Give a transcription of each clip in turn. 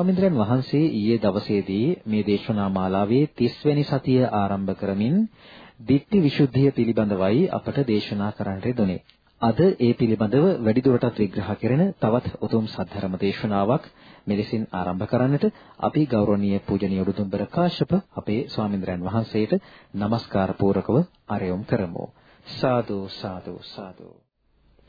ස්වාමීන්ද්‍රයන් වහන්සේ ඊයේ දවසේදී මේ දේශනා මාලාවේ 30 වෙනි සතිය ආරම්භ කරමින් ditthi visuddhiya පිළිබඳවයි අපට දේශනා කරන්නට දුනේ. අද ඒ පිළිබඳව වැඩිදුරටත් විග්‍රහ කරන තවත් උතුම් සද්ධර්ම දේශනාවක් මෙලෙසින් ආරම්භ කරන්නට අපි ගෞරවනීය පූජනීය උඩුදුම්බර කාශ්‍යප අපේ ස්වාමීන්ද්‍රයන් වහන්සේට নমස්කාර පූරකව ආරයොම් කරමු. සාදු සාදු සාදු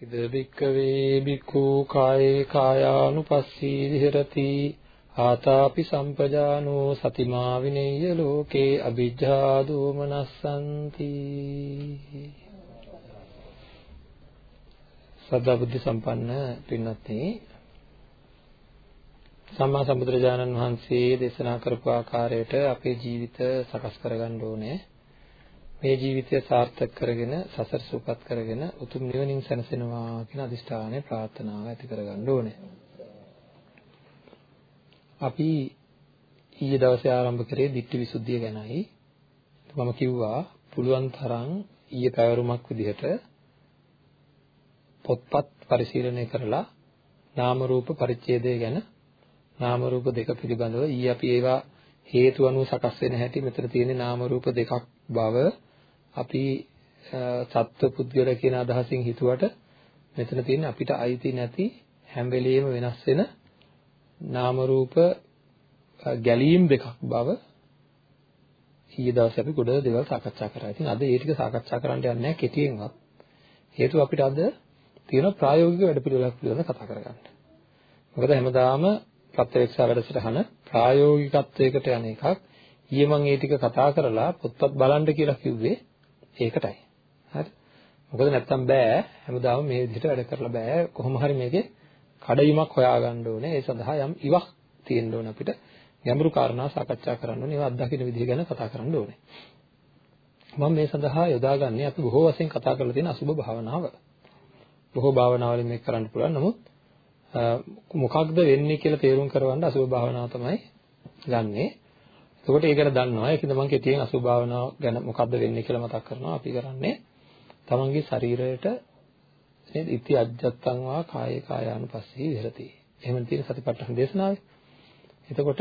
ඉද බික්කවේ බික්ඛු කායේ කායානුපස්සී විහෙරති ආතාපි සම්පජානෝ සතිමා විනෙය්‍ය ලෝකේ අ비ජ්ජා දෝමනස්සන්ති සදා බුද්ධ සම්පන්න පින්වත්නි සම්මා සම්බුදුරජාණන් වහන්සේ දේශනා කරපු ආකාරයට අපේ ජීවිත සකස් කරගන්න ඕනේ. මේ ජීවිතය සාර්ථක කරගෙන සසර සූපත් කරගෙන උතුම් නිවනින් සැනසෙනවා කියන අදිෂ්ඨානය ප්‍රාර්ථනාව ඇති කරගන්න ඕනේ. අපි ඊයේ දවසේ ආරම්භ කරේ ditthi visuddhiya ගැනයි. මම කිව්වා පුළුවන් තරම් ඊයේ පැවරුමක් විදිහට පොත්පත් පරිශීලනය කරලා නාම රූප පරිච්ඡේදය ගැන නාම රූප දෙක පිළිබඳව ඊ අපි ඒවා හේතු අනුව සකස් වෙන හැටි මෙතන තියෙන නාම රූප දෙකක් බව අපි සත්ව පුද්ගල කියන අදහසින් හිතුවට මෙතන තියෙන අපිට අයිති නැති හැම වෙලෙම වෙනස් වෙන නාම රූප ගැලීම් දෙකක් බව ඊයේ දවසේ අපි ගොඩ දේවල් සාකච්ඡා කරා. ඉතින් අද ඒ ටික සාකච්ඡා කරන්න යන්නේ නැහැ කෙටියෙන්වත්. හේතුව අපිට අද තියෙන ප්‍රායෝගික වැඩපිළිවෙලක් පිළිබඳව කතා කරගන්න. මොකද හැමදාම ප්‍රත්‍යක්ෂ වැඩසටහන ප්‍රායෝගිකත්වයකට යන එකක්. ඊයේ මම ඒ ටික කතා කරලා පොත්පත් බලන්න කියලා කිව්වේ ඒකටයි. හරි. මොකද නැත්තම් බෑ හැමදාම මේ විදිහට වැඩ කරලා බෑ. කොහොම හරි මේකේ කඩයිමක් හොයාගන්න ඕනේ. ඒ සඳහා යම් ඉවක් තියෙන්න ඕනේ අපිට. ගැඹුරු කාරණා සාකච්ඡා කරන්න ඕනේ. ඒවා අත්දකින්න විදිහ ගැන කතා කරන්න ඕනේ. මම මේ සඳහා යොදාගන්නේ අපි බොහෝ වශයෙන් කතා කරලා තියෙන අසුබ භාවනාව. බොහෝ භාවනාවලින් මේක කරන්න පුළුවන්. නමුත් මොකක්ද වෙන්නේ කියලා තේරුම් කරවන්න අසුභ භාවනාව තමයි ගන්නෙ. එතකොට ඒක ගැන දන්නවා. ඒකද මම කෙටියෙන් අසුභ භාවනාව ගැන මොකක්ද වෙන්නේ කියලා මතක් කරනවා. අපි කරන්නේ තමන්ගේ ශරීරයට නේද? ඉති අජ්ජත්තං වා කායේ කායානුපස්සී විහෙරති. එහෙම තියෙන සතිපට්ඨාන දේශනාවේ. එතකොට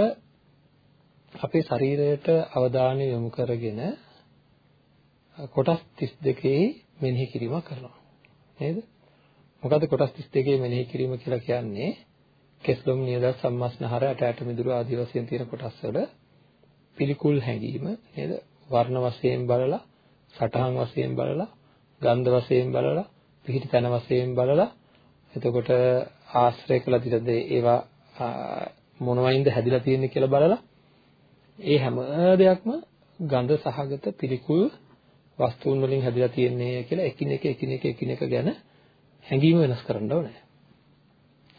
අපේ ශරීරයට අවධානය යොමු කරගෙන කොටස් 32 මෙනෙහි කිරීමක් කරනවා. නේද? මොකද කොටස් 32 මෙනෙහි කිරීම කියලා කියන්නේ කෙස්ලොම් නියද සම්මස්නහර ඇට ඇට මිදුළු ආදී වශයෙන් තියෙන කොටස් වල පිළිකුල් හැඟීම නේද වර්ණ වශයෙන් බලලා සටහන් වශයෙන් බලලා ගන්ධ වශයෙන් බලලා පිහිටි තන වශයෙන් බලලා එතකොට ආශ්‍රය කළ දිරද ඒවා මොනවයින්ද හැදිලා තියෙන්නේ කියලා බලලා ඒ හැම දෙයක්ම ගඳ සහගත පිළිකුල් වස්තුන් වලින් හැදිලා තියෙන්නේ කියලා එකිනෙක එකිනෙක එකිනෙක ගැන හැඟීම වෙනස් කරන්න ඕනේ.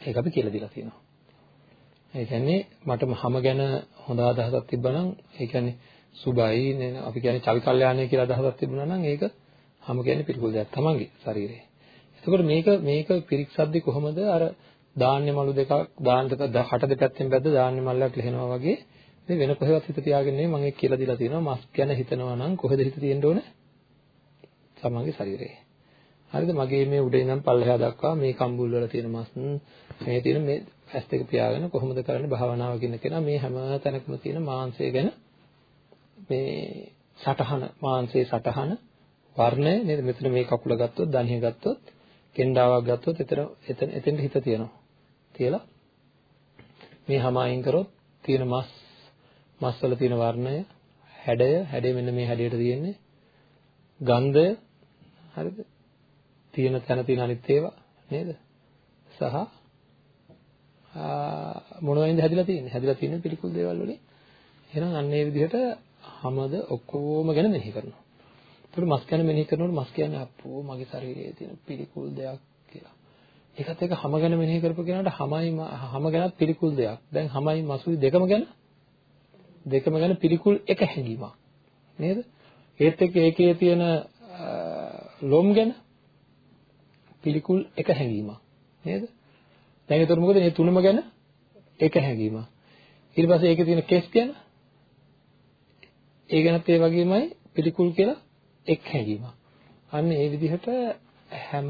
ඒක අපි කියලා දීලා තියෙනවා. ඒ කියන්නේ මට හැම ගැන හොඳ අදහසක් තිබ්බනම් ඒ කියන්නේ සුබයි නේ අපි කියන්නේ චවි කල්යාණය කියලා අදහසක් තිබුණා නම් ඒක හැම කියන්නේ පිළිකුල් දෙයක් තමන්ගේ ශරීරේ. එතකොට මේක මේක පිරික්සද්දි කොහොමද අර ධාන්‍ය මලු දෙකක් දාන දෙක හට දෙපැත්තෙන් බැද්ද ධාන්‍ය මල්ලක් ලෙහෙනවා වගේ මේ වෙන කොහෙවත් හිත තියාගෙන නෙමෙයි මම ඒක කියලා දීලා තියෙනවා මස් ගැන හිතනවා නම් කොහෙද හිත තියෙන්න ඕනේ? තමන්ගේ ශරීරේ. හරිද? මගේ මේ උඩ ඉඳන් පල්ලෙහා දක්වා මේ කම්බුල් වල තියෙන මස් මේ තියෙන මේ ඇස් දෙක පියාගෙන කොහොමද කරන්නේ? භාවනාව කියන කෙනා මේ හැම තැනකම තියෙන මාංශය ගැන මේ සටහන මාංශයේ සටහන වර්ණය නේද? මෙතන මේ කකුල ගත්තොත් දණහිය ගත්තොත් කෙන්ඩාවක් ගත්තොත් එතන එතන එතෙන්ට හිත තියෙනවා. තියලා මේ හැම අයින් කරොත් තියෙන මස් මස් වල තියෙන වර්ණය හැඩය හැඩය මෙන්න මේ හැඩයට තියෙන්නේ. ගන්ධය හරිද? තියෙන තැන තියෙන අනිත් ඒවා නේද? සහ මොනවයින්ද හැදිලා තියෙන්නේ? හැදිලා තියෙන්නේ පිළිකුල් දේවල් වලින්. එහෙනම් අන්න ඒ විදිහට හැමද ඔක්කොම ගැන මෙනෙහි කරනවා. ඒතකොට මස් ගැන මෙනෙහි කරනකොට මස් කියන්නේ අප්පෝ මගේ ශරීරයේ තියෙන පිළිකුල් දෙයක් කියලා. ඒකත් එක්ක හැම ගැන මෙනෙහි කරපු කෙනාට හැමයි හැම ගැනත් පිළිකුල් දෙයක්. දැන් හැමයි මසුයි දෙකම ගැන දෙකම ගැන පිළිකුල් එක හැඟීමක්. නේද? ඒත් එක්ක ඒකේ තියෙන ලොම් ගැන පිළිකුල් එක හැඟීමක්. නේද? දැන් ඒතර මොකද මේ තුනම ගැන එක හැඟීමක්. ඊට පස්සේ ඒකේ තියෙන කෙස් ගැන ඒ ගැනත් ඒ වගේමයි පිළිකුල් කියලා එක් හැඟීමක්. අන්න ඒ විදිහට හැම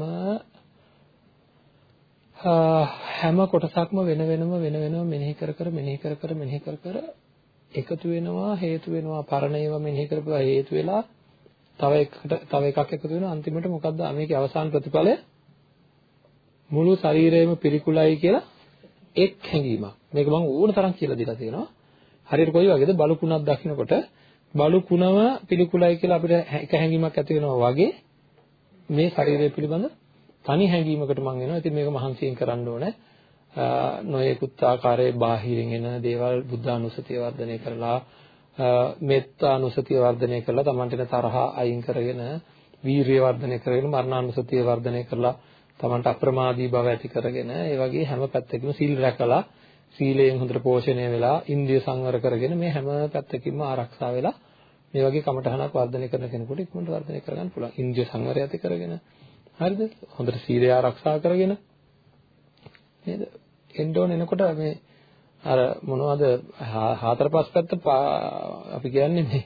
හැම කොටසක්ම වෙන වෙනම වෙන වෙනම මෙනෙහි කර කර මෙනෙහි කර කර මෙනෙහි කර කර එකතු වෙනවා හේතු වෙනවා පරණ ඒවා මෙනෙහි කරපුවා හේතු වෙලා තව එකකට තව එකක් එකතු වෙනවා අන්තිමට මොකද්ද මේකේ අවසාන ප්‍රතිඵලය මුළු ශරීරයම පිළිකුලයි කියලා එක් හැඟීමක්. මේක මම ඕන තරම් කියලා දීලා තියෙනවා. හරියට කොයි වගේද? බලුකුණක් දකින්නකොට බලුකුණම පිළිකුලයි කියලා අපිට එක හැඟීමක් ඇති වෙනවා වගේ මේ ශරීරය පිළිබඳ තනි හැඟීමකට මම වෙනවා ඉතින් මේක මහන්සියෙන් කරන්න ඕනේ. නොයෙකුත් ආකාරයේ බාහිරින් එන දේවල් බුද්ධානුස්සතිය වර්ධනය කරලා මෙත්තානුස්සතිය වර්ධනය කරලා Tamanට තරහ අයින් කරගෙන වීරිය වර්ධනය කරගෙන මරණානුස්සතිය වර්ධනය කරලා Tamanට අප්‍රමාදී බව ඇති කරගෙන ඒ වගේ හැම පැත්තකින්ම සීල් රැකලා සීලයෙන් හොඳට පෝෂණය වෙලා ඉන්ද්‍රිය සංවර කරගෙන මේ හැම පැත්තකින්ම ආරක්ෂා වෙලා මේ වගේ කමඨහනක් වර්ධනය කරන කෙනෙකුට ඉක්මනට වර්ධනය කරගන්න පුළුවන්. ඉන්ද්‍රිය සංවරය ඇති කරගෙන හරිද? හොඳට සීලය ආරක්ෂා කරගෙන නේද? එන්න ඕන එනකොට මේ අර මොනවද හතර පහ පැත්ත අපි කියන්නේ මේ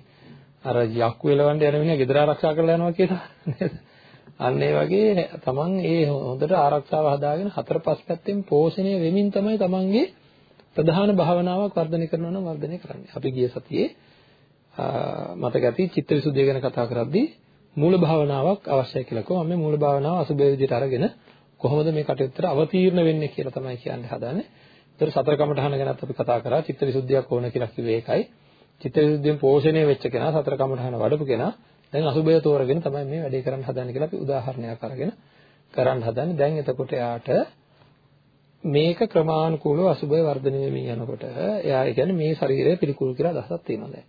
අර යක්කු එලවන්න යන මිනිහා ගෙදර ආරක්ෂා කරලා යනවා කියලා නේද? අන්න ඒ වගේ තමන් ඒ හොඳට ආරක්ෂාව හදාගෙන හතර පහ පැත්තෙන් පෝෂණය වෙමින් තමයි තමන්ගේ ප්‍රධාන භාවනාවක් වර්ධනය කරනවා නම් වර්ධනය කරන්නේ. අපි ගිය සතියේ මතක ඇති චිත්තවිසුද්ධිය ගැන කතා කරද්දී මූල භාවනාවක් අවශ්‍යයි කියලා කිව්වා. මම මූල භාවනාව අසුබේ විදිහට අරගෙන කොහොමද මේ කටයුත්තට අවතීර්ණ වෙන්නේ කියලා තමයි කියන්න හදාන්නේ. ඒතර සතර කමඨහන ගැනත් අපි කතා කරා. චිත්තවිසුද්ධියක් ඕන කියලා කිව්වේ ඒකයි. චිත්තවිසුද්ධියෙන් පෝෂණය වෙච්ච කෙනා සතර කමඨහන වඩපු කෙනා දැන් අසුබය තෝරගෙන තමයි මේ වැඩේ කරන්න හදන්නේ කියලා අපි උදාහරණයක් අරගෙන කරන්න හදන්නේ. දැන් එතකොට යාට මේක ක්‍රමානුකූලව අසුබය වර්ධනය වෙමින් යනකොට එයා කියන්නේ මේ ශරීරය පිළිකුල් කියලා අදහසක් තියෙනවා දැන්.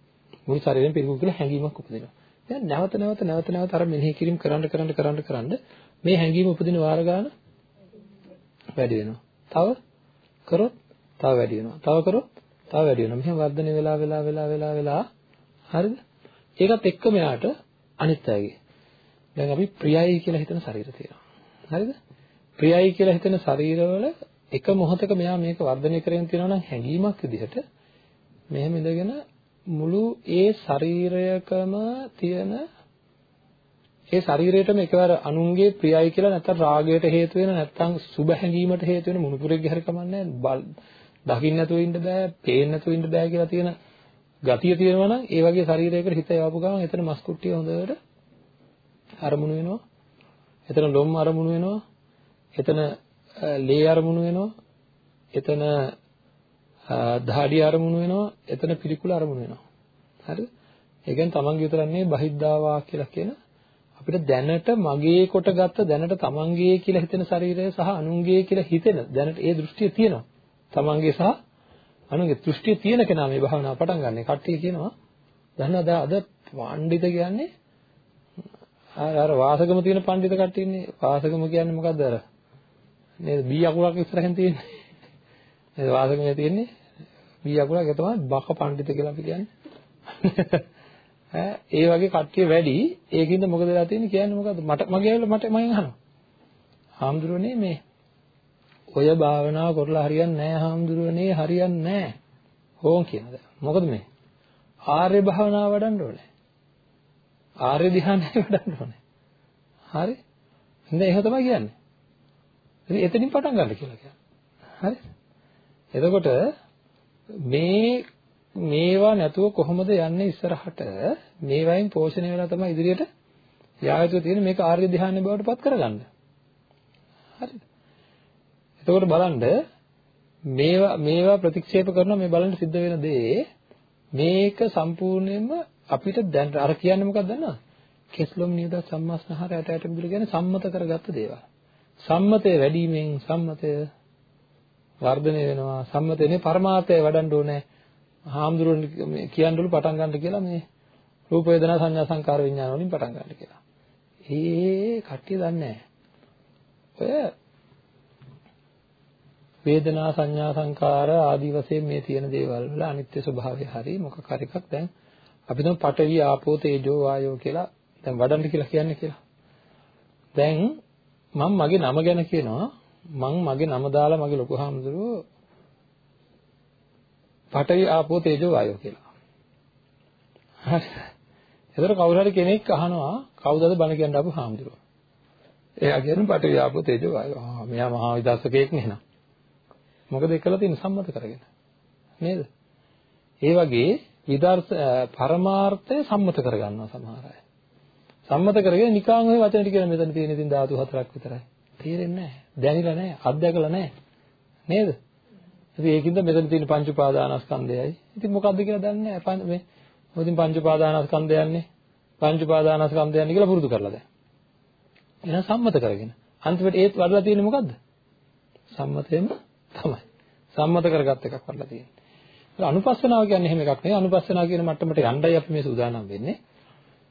මුළු ශරීරයෙන් පිළිකුල් කියලා හැඟීමක් උපදිනවා. දැන් නැවත නැවත නැවත නැවත අර මෙනෙහි කිරීම කරන්න කරන්න කරන්න කරන්න මේ හැඟීම උපදින වාර ගන්න වැඩි වෙනවා. තව කරොත් තව වැඩි වෙනවා. තව කරොත් තව වැඩි වෙනවා. මෙහෙම වර්ධනය වෙලා වෙලා වෙලා වෙලා වෙලා හරිද? ඒකත් එක්කම යාට අනිත් අයගේ. දැන් අපි ප්‍රියයි කියලා හිතන ශරීර තියෙනවා. හරිද? ප්‍රියයි කියලා හිතන ශරීරවල එක මොහොතක මෙයා මේක වර්ධනය කරගෙන තියෙනවා නම් හැඟීමක් විදිහට මෙහෙම ඉඳගෙන මුළු ඒ ශරීරයකම තියෙන ඒ ශරීරයටම එකවර අනුන්ගේ ප්‍රියයි කියලා නැත්නම් රාගයට හේතු වෙන නැත්නම් සුබ හැඟීමට හේතු වෙන මුණුපුරෙක්ගේ හරි කමන්නේ දකින්න නැතුව ඉන්න බෑ, පේන්න නැතුව ඉන්න බෑ කියලා තියෙන ගතිය තියෙනවා නම් ඒ වගේ ශරීරයකට හිත යවපු ගමන් එතන මස් කුට්ටිය හොඳට අරමුණු වෙනවා. එතන ලොම් අරමුණු වෙනවා. එතන ලේ අරමුණු වෙනවා. එතන දහඩිය අරමුණු වෙනවා. එතන පිළිකුල අරමුණු වෙනවා. හරිද? ඒ කියන්නේ තමන්ගේ විතරක් නෙවෙයි බහිද්ධාවා කියලා කියන අපිට දැනට මගේ කොට ගත්ත දැනට තමන්ගේ කියලා හිතෙන ශරීරය සහ අනුන්ගේ කියලා හිතෙන දැනට ඒ දෘෂ්ටිය තියෙනවා. තමන්ගේ සහ අනුන්ගේ දෘෂ්ටිය තියෙන කෙනා මේ භාවනාව පටන් ගන්න. කට්ටිය කියනවා දන්නවද අද පඬිත කියන්නේ අර අර වාසගම තියෙන පඬිත කට්ටිය ඉන්නේ. වාසගම කියන්නේ මොකද්ද අර? නේද? බී අකුරක් ඉස්සරහින් තියෙන්නේ. නේද? වාසගමේ තියෙන්නේ බී අකුරක් ඒ තමයි බක පඬිත කියලා අපි කියන්නේ. ඈ ඒ වගේ කට්ටිය වැඩි. ඒකින්ද මොකද වෙලා තියෙන්නේ කියන්නේ මොකද්ද? මට මගේ ඇවිල්ලා මට මම අහනවා. හාමුදුරනේ මේ ඔය භාවනාව කරලා හරියන්නේ නැහැ හාමුදුරනේ හරියන්නේ නැහැ. ඕන් කියනද? මොකද මේ? ආර්ය භාවනාව වඩන්න ඕනේ. ආර්ය ධ්‍යානය වඩන්න ඕනේ. හරි? ඉතින් ඒක තමයි කියන්නේ. ඉතින් එතනින් පටන් ගන්න කියලා කියන්නේ. හරි? එතකොට මේ මේවා නැතුව කොහොමද යන්නේ ඉස්සරහට මේ වයින් පෝෂණය වෙලා තමයි ඉදිරියට යා යුතු තියෙන මේක ආර්ය ධ්‍යාන බවට පත් කරගන්න. හරිද? එතකොට බලන්න මේවා මේවා ප්‍රතික්ෂේප කරන මේ බලන්න සිද්ධ වෙන දේ මේක සම්පූර්ණයෙන්ම අපිට දැන් අර කියන්නේ මොකක්ද දන්නවද? කෙස්ලොම් නියද සම්මාස්නහර ඇට ඇට මිදුල කියන්නේ සම්මත කරගත්ත දේවල්. සම්මතය වැඩිවීමෙන් සම්මතය වර්ධනය වෙනවා. සම්මතනේ පරමාර්ථය වඩන්න ඕනේ. හාමුදුරුවෝ කියන්නලු පටන් ගන්න කියලා මේ රූප වේදනා සංඥා සංකාර විඥාන වලින් පටන් ගන්න කියලා. ඒ කට්ටිය දන්නේ ඔය වේදනා සංඥා සංකාර ආදී වශයෙන් මේ තියෙන දේවල් වල අනිත්‍ය ස්වභාවය හරි මොකක් හරි එකක් දැන් අපි දැන් පඨවි ආපෝ තේජෝ වායෝ කියලා දැන් වඩන්න කියලා කියන්නේ කියලා. දැන් මම මගේ නම ගැන කියනවා මං මගේ නම දාලා මගේ ලොකු හාමුදුරුවෝ පඨවි ආපෝ තේජෝ වායෝ කියලා. හරි. එතකොට කවුරු හරි කෙනෙක් අහනවා කවුදද බණ කියන්න ආපු හාමුදුරුවෝ. එයා කියන්නේ පඨවි ආපෝ තේජෝ වායෝ. ආ මෙයා මහා විදර්ශකයෙක් නෙහනම්. මොකද ඒකලා තියෙන සම්මත කරගෙන. නේද? ඒ වගේ විදර්ශ පරමාර්ථය සම්මත කරගන්නවා සමහර අය. සම්මත කරගෙන නිකාන් ඔය වචන ටික මෙතන තියෙන ඉතින් ධාතු හතරක් විතරයි. තේරෙන්නේ නැහැ. දැනිලා නැහැ. අත්දැකලා නැහැ. නේද? ඉතින් ඒකින්ද මෙතන තියෙන පංච උපාදානස්කන්ධයයි. ඉතින් මොකද්ද කියලා දන්නේ නැහැ. මේ මොකදින් පංච උපාදානස්කන්ධය යන්නේ? පංච උපාදානස්කන්ධය යන්නේ කියලා පුරුදු කරලා දැන්. එහෙනම් සම්මත කරගෙන. අන්තිමට ඒත් වඩලා තියෙන්නේ මොකද්ද? සම්මතයෙන්ම තමයි. සම්මත කරගත් එකක් වඩලා තියෙන්නේ. අනුපස්සනාව කියන්නේ එහෙම එකක් නෙවෙයි. අනුපස්සනාව කියන මට්ටමට යන්නයි අපි මේ සූදානම් වෙන්නේ.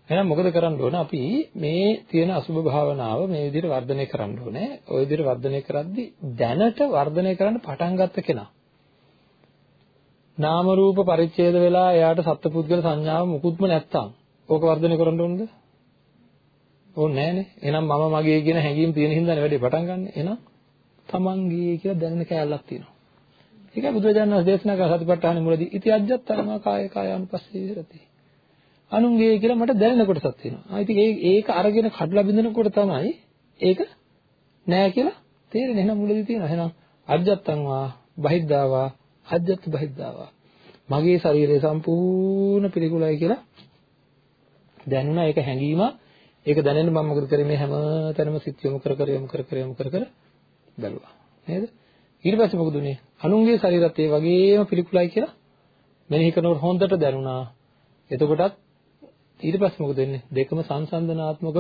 එහෙනම් මොකද කරන්න ඕන? අපි මේ තියෙන අසුභ භාවනාව මේ විදිහට වර්ධනය කරන්න ඕනේ. ওই විදිහට වර්ධනය කරද්දී දැනට වර්ධනය කරන්න පටන් ගත්ත කෙනා. නාම රූප පරිච්ඡේද වෙලා එයාට සත්පුද්ගල සංඥාව මුකුත්ම නැත්තම් ඕක වර්ධනය කරන්න ඕනද? ඕනේ නැහනේ. එහෙනම් මම මගේ කියන හැඟීම් තියෙන හින්දානේ වැඩේ පටන් ගන්න. එහෙනම් තමන්ගේ කියලා දැනෙන කෑල්ලක් තියෙනවා. ඒකයි බුදුරජාණන් වහන්සේ දේශනා කළ සතිපට්ඨාන මුලදී ඉති අජ්ජත්තනවා කාය කායානුපස්සී විරති. අනුන්ගේ කියලා මට දැනෙන කොටසක් තියෙනවා. ආ ඉතින් ඒක අරගෙන කඩලා බින්දනකොට තමයි ඒක නෑ කියලා තේරෙන්නේ. එහෙනම් මුලදී තියෙනවා. එහෙනම් අජ්ජත්තන්වා බහිද්ධාවා අජ්ජත් බහිද්ධාවා. මගේ ශරීරය සම්පූර්ණ පිළිකුලයි කියලා දැනුණා ඒක හැඟීම ඒක දැනෙන්න මම මොකද කරේ මේ හැම තැනම සිත් යොමු කර කර යොමු කර කර යොමු කර කර බැලුවා. නේද? ඊට පස්සේ මොකද උනේ? අනුන්ගේ ශරීරත් ඒ වගේම පිළිකුලයි කියලා මෙනෙහි කරනකොට හොඳට දැනුණා. එතකොටත් ඊට පස්සේ මොකද වෙන්නේ? දෙකම සංසන්දනාත්මකව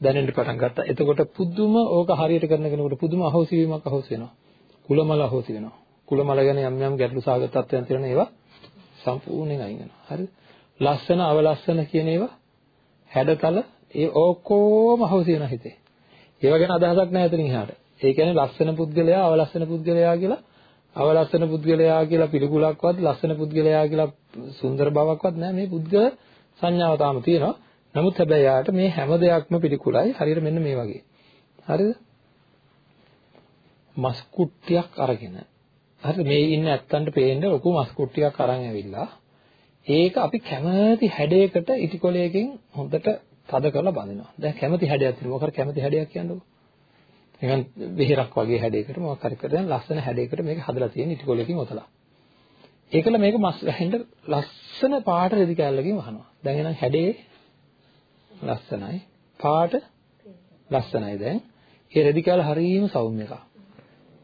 දැනෙන්න පටන් ගත්තා. එතකොට පුදුම ඕක හරියට කරන කෙනෙකුට පුදුම අහෝසි වීමක් අහෝසි වෙනවා. කුලමල අහෝසි වෙනවා. කුලමල ගැන යම් යම් ගැටලු සාගත තත්ත්වයන් තියෙන ඒවා සම්පූර්ණයෙන් අයින් වෙනවා. හරිද ලස්සන අවලස්සන කියන ඒවා හැඩතල ඒ ඔක්කොම අහෝසි වෙන හිතේ. ඒව ගැන අදහසක් නැහැ එතනින් එහාට. ඒ කියන්නේ ලස්සන පුද්ගලයා අවලස්සන පුද්ගලයා කියලා අවලස්සන පුද්ගලයා කියලා පිළිකුලක්වත් ලස්සන පුද්ගලයා කියලා සුන්දර බවක්වත් නැහැ මේ පුද්ගල සංඥාව තාම තියෙනවා. නමුත් හැබැයි යාට මේ හැම දෙයක්ම පිළිකුලයි. හරියට මෙන්න මේ වගේ. හරිද? මස් කුට්ටියක් අරගෙන හරිද මේ ඉන්න ඇත්තන්ට පේන්න ලොකු මස් කුට්ටියක් අරන් ඇවිල්ලා ඒක අපි කැමති හැඩයකට ඉටිකොලයකින් හොඳට තද කරලා බඳිනවා. දැන් කැමති හැඩයක් තියෙනවා. මොකද කැමති හැඩයක් කියන්නේ නිකන් වෙහෙරක් වගේ හැඩයකට මොකක් හරි කරලා ලස්සන හැඩයකට මේක හදලා තියෙන ඉටිකොලකින් ඔතලා. ඒකල මේක මස් වැහෙන්න ලස්සන පාට රෙදි කැල්ලකින් වහනවා. දැන් එහෙනම් හැඩේ ලස්සනයි. පාට ලස්සනයි දැන්. ඒ රෙදි කැල්ල හරීම සෞම්‍ය එකක්.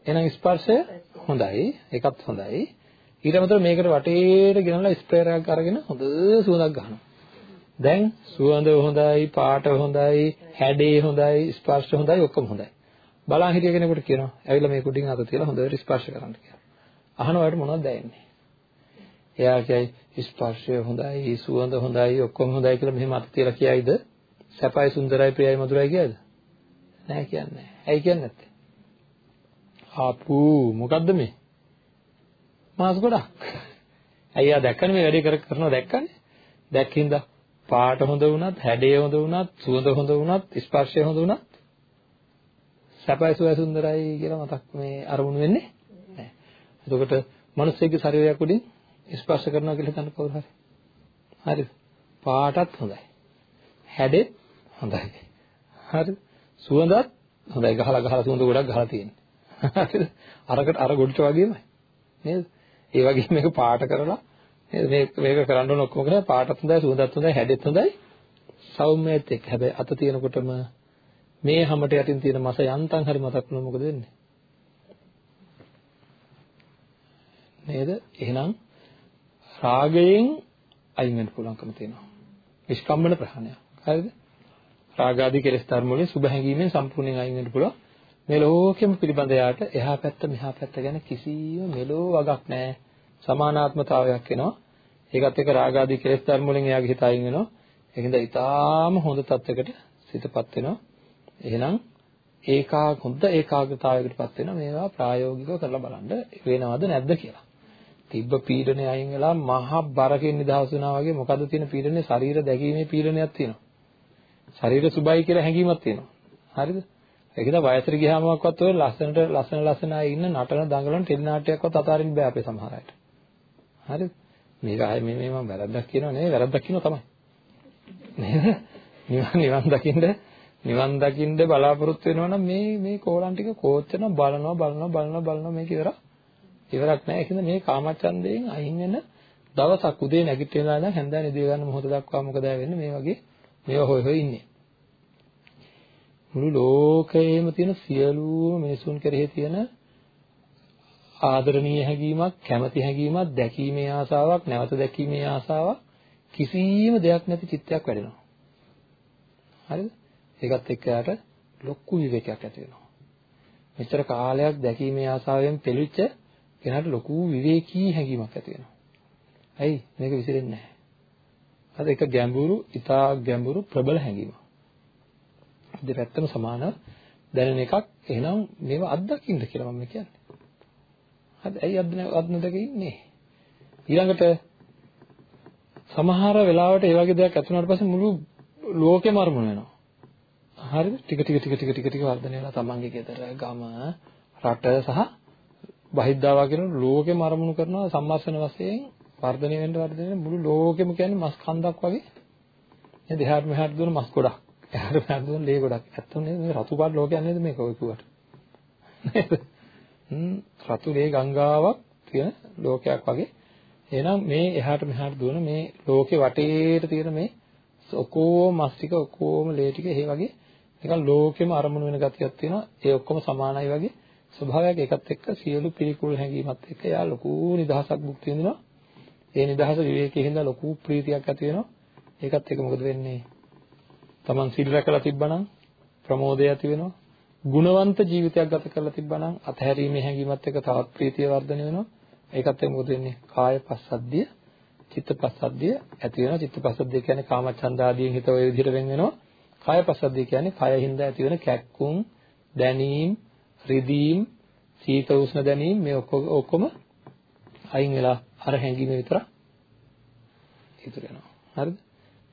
එහෙනම් ස්පර්ශය හොඳයි. ඒකත් හොඳයි. ඊට අමතරව මේකට වටේට ගෙනලා ස්ප්‍රේයර් එකක් අරගෙන හොඳ සුවඳක් ගන්නවා. දැන් සුවඳ හොඳයි, පාට හොඳයි, හැඩේ හොඳයි, ස්පර්ශ හොඳයි, ඔක්කොම හොඳයි. බලන් හිටිය කෙනෙකුට කියනවා ඇවිල්ලා මේ කුඩින් අත තියලා හොඳට ස්පර්ශ කරන්න කියලා. අහනවාට මොනවද දැනෙන්නේ? එයා කියයි ස්පර්ශය හොඳයි, සුවඳ හොඳයි, ඔක්කොම හොඳයි කියලා මෙහෙම අත තියලා කියයිද? සැපයි, සුන්දරයි, ප්‍රියයි, මధుරයි කියයිද? නෑ කියන්නේ. ඇයි කියන්නේ නැත්තේ? ආපු මොකද්ද මේ? මාස් ගොඩක්. අයියා දැක්කනේ මේ වැඩේ කර කරනවා දැක්කනේ. දැක්කින්ද පාට හොඳ වුණත්, හැඩය හොඳ වුණත්, සුවඳ හොඳ වුණත්, ස්පර්ශය හොඳ වුණත් සැපයි සුවයි සුන්දරයි කියලා මතක් මේ අරමුණු වෙන්නේ නැහැ. එතකොට මිනිස්සෙක්ගේ ශරීරයක් උඩින් ස්පර්ශ කරනවා කියලා හිතන්න කවුරු හරි. හරිද? පාටත් හොඳයි. හැඩෙත් හොඳයි. හරිද? සුවඳත් හොඳයි. ගහලා ගහලා සුවඳ ගොඩක් ගහලා තියෙන්නේ. හරිද? අරකට අර ගොඩට වගේමයි. නේද? ඒ වගේ මේක පාට කරලා නේද? මේක මේක කරන්න ඕන ඔක්කොම කරලා පාටත් හොඳයි, සුවඳත් හොඳයි, හැඩෙත් හොඳයි. සෞම්‍යයත් එක්ක. හැබැයි අත තියෙනකොටම මේ හැමට යටින් තියෙන මස යන්තම් හරි මතක් වුණොත් මොකද වෙන්නේ? නේද? එහෙනම් රාගයෙන් අයින් වෙන්න පුළුවන්කම තියෙනවා. නිෂ්කම්මන ප්‍රහාණය. හරිද? රාගාදී කෙලෙස් ධර්ම වලින් සුභ හැඟීමෙන් සම්පූර්ණයෙන් අයින් වෙන්න පුළුවන්. මේ ලෝකෙම පිළිබඳ යාට එහා පැත්ත මෙහා පැත්ත ගැන කිසිම මෙලෝ වගක් නැහැ. සමානාත්මතාවයක් එනවා. ඒකත් එක්ක රාගාදී කෙලෙස් ධර්ම වලින් එයාගේ හිත අයින් වෙනවා. ඒකින්ද ඊටාම හොඳ තත්යකට සිතපත් වෙනවා. එහෙනම් ඒකා හොඳ ඒකාග්‍රතාවයකටපත් වෙනවා. මේවා ප්‍රායෝගිකව කරලා බලන්න වෙනවද නැද්ද කියලා. තිබ්බ පීඩනය අයින් වෙලා මහා බරකින් නිදහස් වුණා වගේ මොකද්ද තියෙන පීඩනේ? ශරීර දැකීමේ පීඩනයක් තියෙනවා. ශරීර සුබයි කියලා හැඟීමක් තියෙනවා. හරිද? ඒකද වයසට ගියාම මොකක්වත් ඔය ලස්සනට ලස්සන ලස්සන අය ඉන්න නටන දඟලන ටෙලි නාට්‍යයක්වත් අතාරින්න බෑ අපේ සමහර අයට. හරිද? මේක ආයේ මේ මේ මම වැරද්දක් කියනවා නෙවෙයි වැරද්දක් කියනවා තමයි. නේද? නිවන් නිවන් දකින්න නිවන් දකින්න බලාපොරොත්තු වෙනවා නම් මේ මේ කෝලම් ටික කෝච්චන බලනවා බලනවා බලනවා බලනවා මේක ඉවරක් ඉවරක් නෑ. ඒකද මේ කාමචන්දයෙන් අයින් වෙන දවසක් උදේ නැගිටිලා ඉඳන් හැන්දෑ නිදිය ගන්න මොහොත දක්වා මොකද වෙන්නේ? මේ වගේ මේවා හොය හොය ඉන්නේ. මුළු ලෝකයේම තියෙන සියලුම මිනිසුන් කෙරෙහි තියෙන ආදරණීය හැඟීමක් කැමැති හැඟීමක් දැකීමේ ආසාවක් නැවත දැකීමේ ආසාවක් කිසිම දෙයක් නැති චිත්තයක් වැඩෙනවා. හරිද? ඒකත් එක්ක යාට ලොකු විවේකයක් ඇති වෙනවා මෙච්චර කාලයක් දැකීමේ ආසාවෙන් පෙළෙච්ච කෙනාට ලොකු විවේකී හැඟීමක් ඇති වෙනවා ඇයි මේක විසිරෙන්නේ නැහැ අද එක ගැඹුරු, ඉතා ගැඹුරු ප්‍රබල හැඟීමක්. දෙපැත්තම සමාන දැනෙන එකක්. එහෙනම් මේව අත්දකින්න කියලා මම කියන්නේ. හරි ඇයි අත් අත් නොදක ඉන්නේ? ඊළඟට සමහර වෙලාවට ඒ වගේ දෙයක් ඇති වුණාට පස්සේ මුළු ලෝකෙම අරමුණ වෙනවා. හරිද? ටික ටික ටික ටික ටික ටික වර්ධනය වෙලා තමන්ගේ ගෙදර, ගම, රට සහ බහිද්දාවා කියන ලෝකෙම අරමුණු කරනවා සම්මාසන වශයෙන් වර්ධනය වෙන්න වර්ධනය වෙන මුළු ලෝකෙම කියන්නේ මස් කන්දක් වගේ. නේද එහාට මෙහාට දුවන මස් ගොඩක්. එහාට මෙහාට දුවන ලේ ගොඩක්. ඇත්තම නේද මේ රතු පාට ලෝකයක් නේද මේක ඔය කිව්වට? නේද? හ්ම් රතු ලේ ගංගාවක් තියෙන ලෝකයක් වගේ. එහෙනම් මේ එහාට මෙහාට දුවන මේ ලෝකේ වටේට තියෙන මේ ඔක්කොම මස් ටික ඔක්කොම ලේ ටික ඒ වගේ නිකන් ලෝකෙම අරමුණු වෙන ගතියක් තියෙනවා ඒ ඔක්කොම සමානයි වගේ ස්වභාවයක් ඒකත් එක්ක සියලු පිළිකුල් හැඟීමත් එක්ක යා ලොකු නිදහසක් භුක්ති විඳිනවා ඒ නිදහස විවේකයේ හින්දා ලොකු ප්‍රීතියක් ඇති වෙනවා. ඒකත් එක මොකද වෙන්නේ? Taman සිල් රැකලා තිබ්බනම් ප්‍රමෝදය ඇති වෙනවා. ගුණවන්ත ජීවිතයක් ගත කරලා තිබ්බනම් අතහැරීමේ හැඟීමත් එක්ක තවත් ප්‍රීතිය වර්ධනය වෙනවා. ඒකත් එක්ක මොකද වෙන්නේ? කාය පස්සද්ධිය, චිත්ත පස්සද්ධිය ඇති වෙනවා. චිත්ත පස්සද්ධිය කියන්නේ කාමච්ඡන්ද ආදීන් හිත ඔය විදිහට වෙන් වෙනවා. කාය පස්සද්ධිය කියන්නේ කය හින්දා ඇති වෙන කැක්කුම්, දැනීම්, රිදීම්, සීත උෂ්ණ දැනීම් මේ ඔක්කොම අයින් වෙලා අර හැඟීම විතර ඉතුරු වෙනවා. හරිද?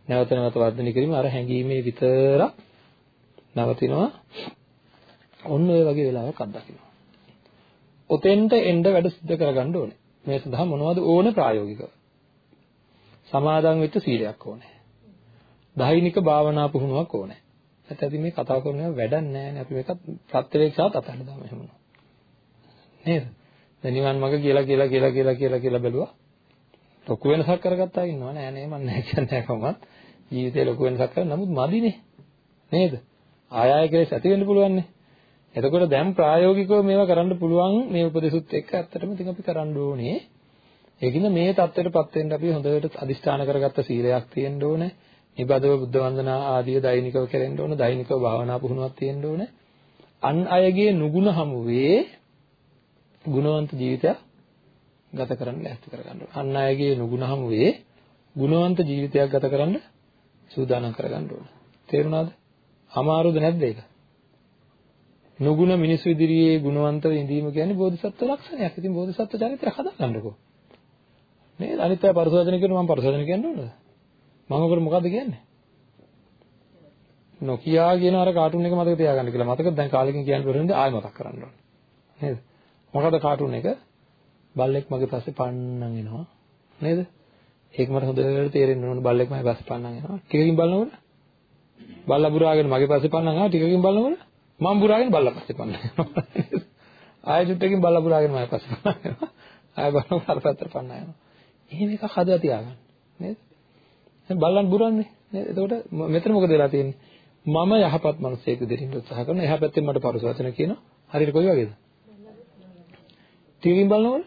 නැවත නැවත වර්ධනය කිරීම අර හැඟීමේ විතරක් නවතිනවා. ඔන්න ඔය වගේ වෙලාවක් අත්දකින්නවා. ඔතෙන්ට එන්න වැඩ සිද්ධ කරගන්න ඕනේ. මේ සඳහා මොනවද ඕනේ ප්‍රායෝගිකව? සමාදන් වෙච්ච සීලයක් ඕනේ. දෛනික භාවනා පුහුණුවක් ඕනේ. නැත්නම් මේ කතා කරන ඒවා වැඩක් නැහැ නේ. අපි මේක ප්‍රත්‍යවේක්ෂාවත් අතහැරලා දාමු එහෙම නේද? දැන් නිවන් මඟ කියලා කියලා කියලා කියලා කියලා කියලා බැලුවා. ලොකු වෙනසක් කරගත්තා ඉන්නවා නෑ නේ මම නෑ කියන්නේ කොහොමත් ජීවිතේ ලොකු වෙනසක් කරන නමුත් මදිනේ නේද? ආය ආය කෙලෙස් ඇති වෙන්න පුළුවන් නේ. එතකොට දැන් ප්‍රායෝගිකව මේවා කරන්න පුළුවන් මේ උපදේශුත් එක්ක ඇත්තටම ඉතින් අපි කරන්න ඕනේ. ඒකින්ද මේ தත්ත්වයටපත් වෙන්න අපි හොඳට අදිස්ථාන කරගත්ත සීලයක් තියෙන්න ඕනේ. නිබදව බුද්ධ වන්දනා ආදිය දෛනිකව කෙරෙන්න ඕනේ. දෛනිකව භාවනා පුහුණුවක් තියෙන්න ඕනේ. අන් අයගේ නුගුණ හමුවේ ගුණවන්ත ජීවිතයක් ගත කරන්න ලෑස්ති කරගන්න ඕන. අන් අයගේ නුගුණහම වේ ගුණවන්ත ජීවිතයක් ගත කරන්න සූදානම් කරගන්න ඕන. තේරුණාද? අමාරුද නැද්ද ඒක? නුගුණ මිනිස් ඉදිරියේ ගුණවන්ත ඉඳීම කියන්නේ බෝධිසත්ව ලක්ෂණයක්. ඉතින් බෝධිසත්ව චරිතය හදාගන්නකෝ. නේද? අනිත් අය පරිශෝධන කරනවා මම පරිශෝධන කියන්න ඕනද? මම ඔකට මොකද්ද කියන්නේ? නොකියා කියන අර කාටුන් එක මතක තියාගන්න කියලා. මතකද දැන් කාලෙකින් කියන්න බැරිවෙන්නේ ආයෙ මතක් කරන්න ඕනේ. නේද? මොකද කාටුන් එක? බල්ලෙක් මගේ පස්සේ පන්නන් එනවා. නේද? ඒක මට හොඳට තේරෙන්න ඕන බල්ලෙක් මගේ පස්සේ පන්නන් එනවා. ටිකකින් බලනකොට බල්ලා බුරාගෙන මගේ පස්සේ පන්නන් ආවා. ටිකකින් බලනකොට මම බුරාගෙන බල්ලා පස්සේ පන්නන් එනවා. ආයෙ චුට්ටකින් බල්ලා බුරාගෙන මගේ පස්සේ පන්නන් එනවා. ආයෙ බලනකොට අර පැත්තට පන්නන් එනවා. එහෙම එකක් හදලා තියාගන්න. නේද? දැන් බල්ලන් බුරන්නේ. නේද? එතකොට මෙතන මොකද වෙලා තියෙන්නේ? මම යහපත් මිනිසෙක් විදිහට උත්සාහ කරනවා. එහා පැත්තෙන් මට පරුස වචන කියනවා. හරියට කොයි වගේද? ටීවීෙන් බලනකොට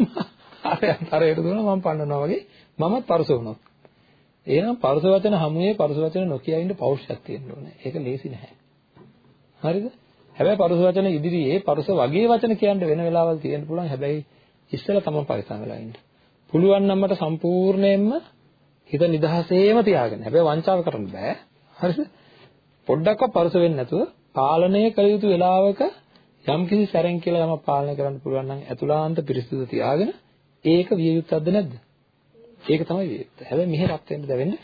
අර අරයට දුන්නා මම පන්නනවා වගේ මමත් පරස වුණා. එහෙනම් පරස වචන හමුවේ පරස වචන නොකිය ඉන්න පෞරුෂයක් තියෙන්න ඕනේ. ඒක ලේසි නැහැ. හරිද? හැබැයි පරුස වචන ඉදිරියේ පරුස වගේ වචන කියන්න වෙන වෙලාවල් තියෙන්න පුළුවන්. හැබැයි ඉස්සෙල්ලා තමයි පරිස්සම් වෙලා ඉන්න. පුළුවන් නම් මට සම්පූර්ණයෙන්ම හිත නිදහසේම තියාගෙන. හැබැයි වංචාව කරන්න බෑ. හරිද? පොඩ්ඩක්වත් පරුස වෙන්නේ නැතුව පාලනය කළ යුතු වෙලාවක යම් කිසි සැරෙන් කියලා යමක් පාලනය කරන්න පුළුවන් නම් අතුලාන්ත පිරිසිදු තියාගෙන ඒක විය යුත්තක්ද නැද්ද? ඒක තමයි විය යුත්තේ. හැබැයි මෙහෙ රත් වෙන්න දැවෙන්න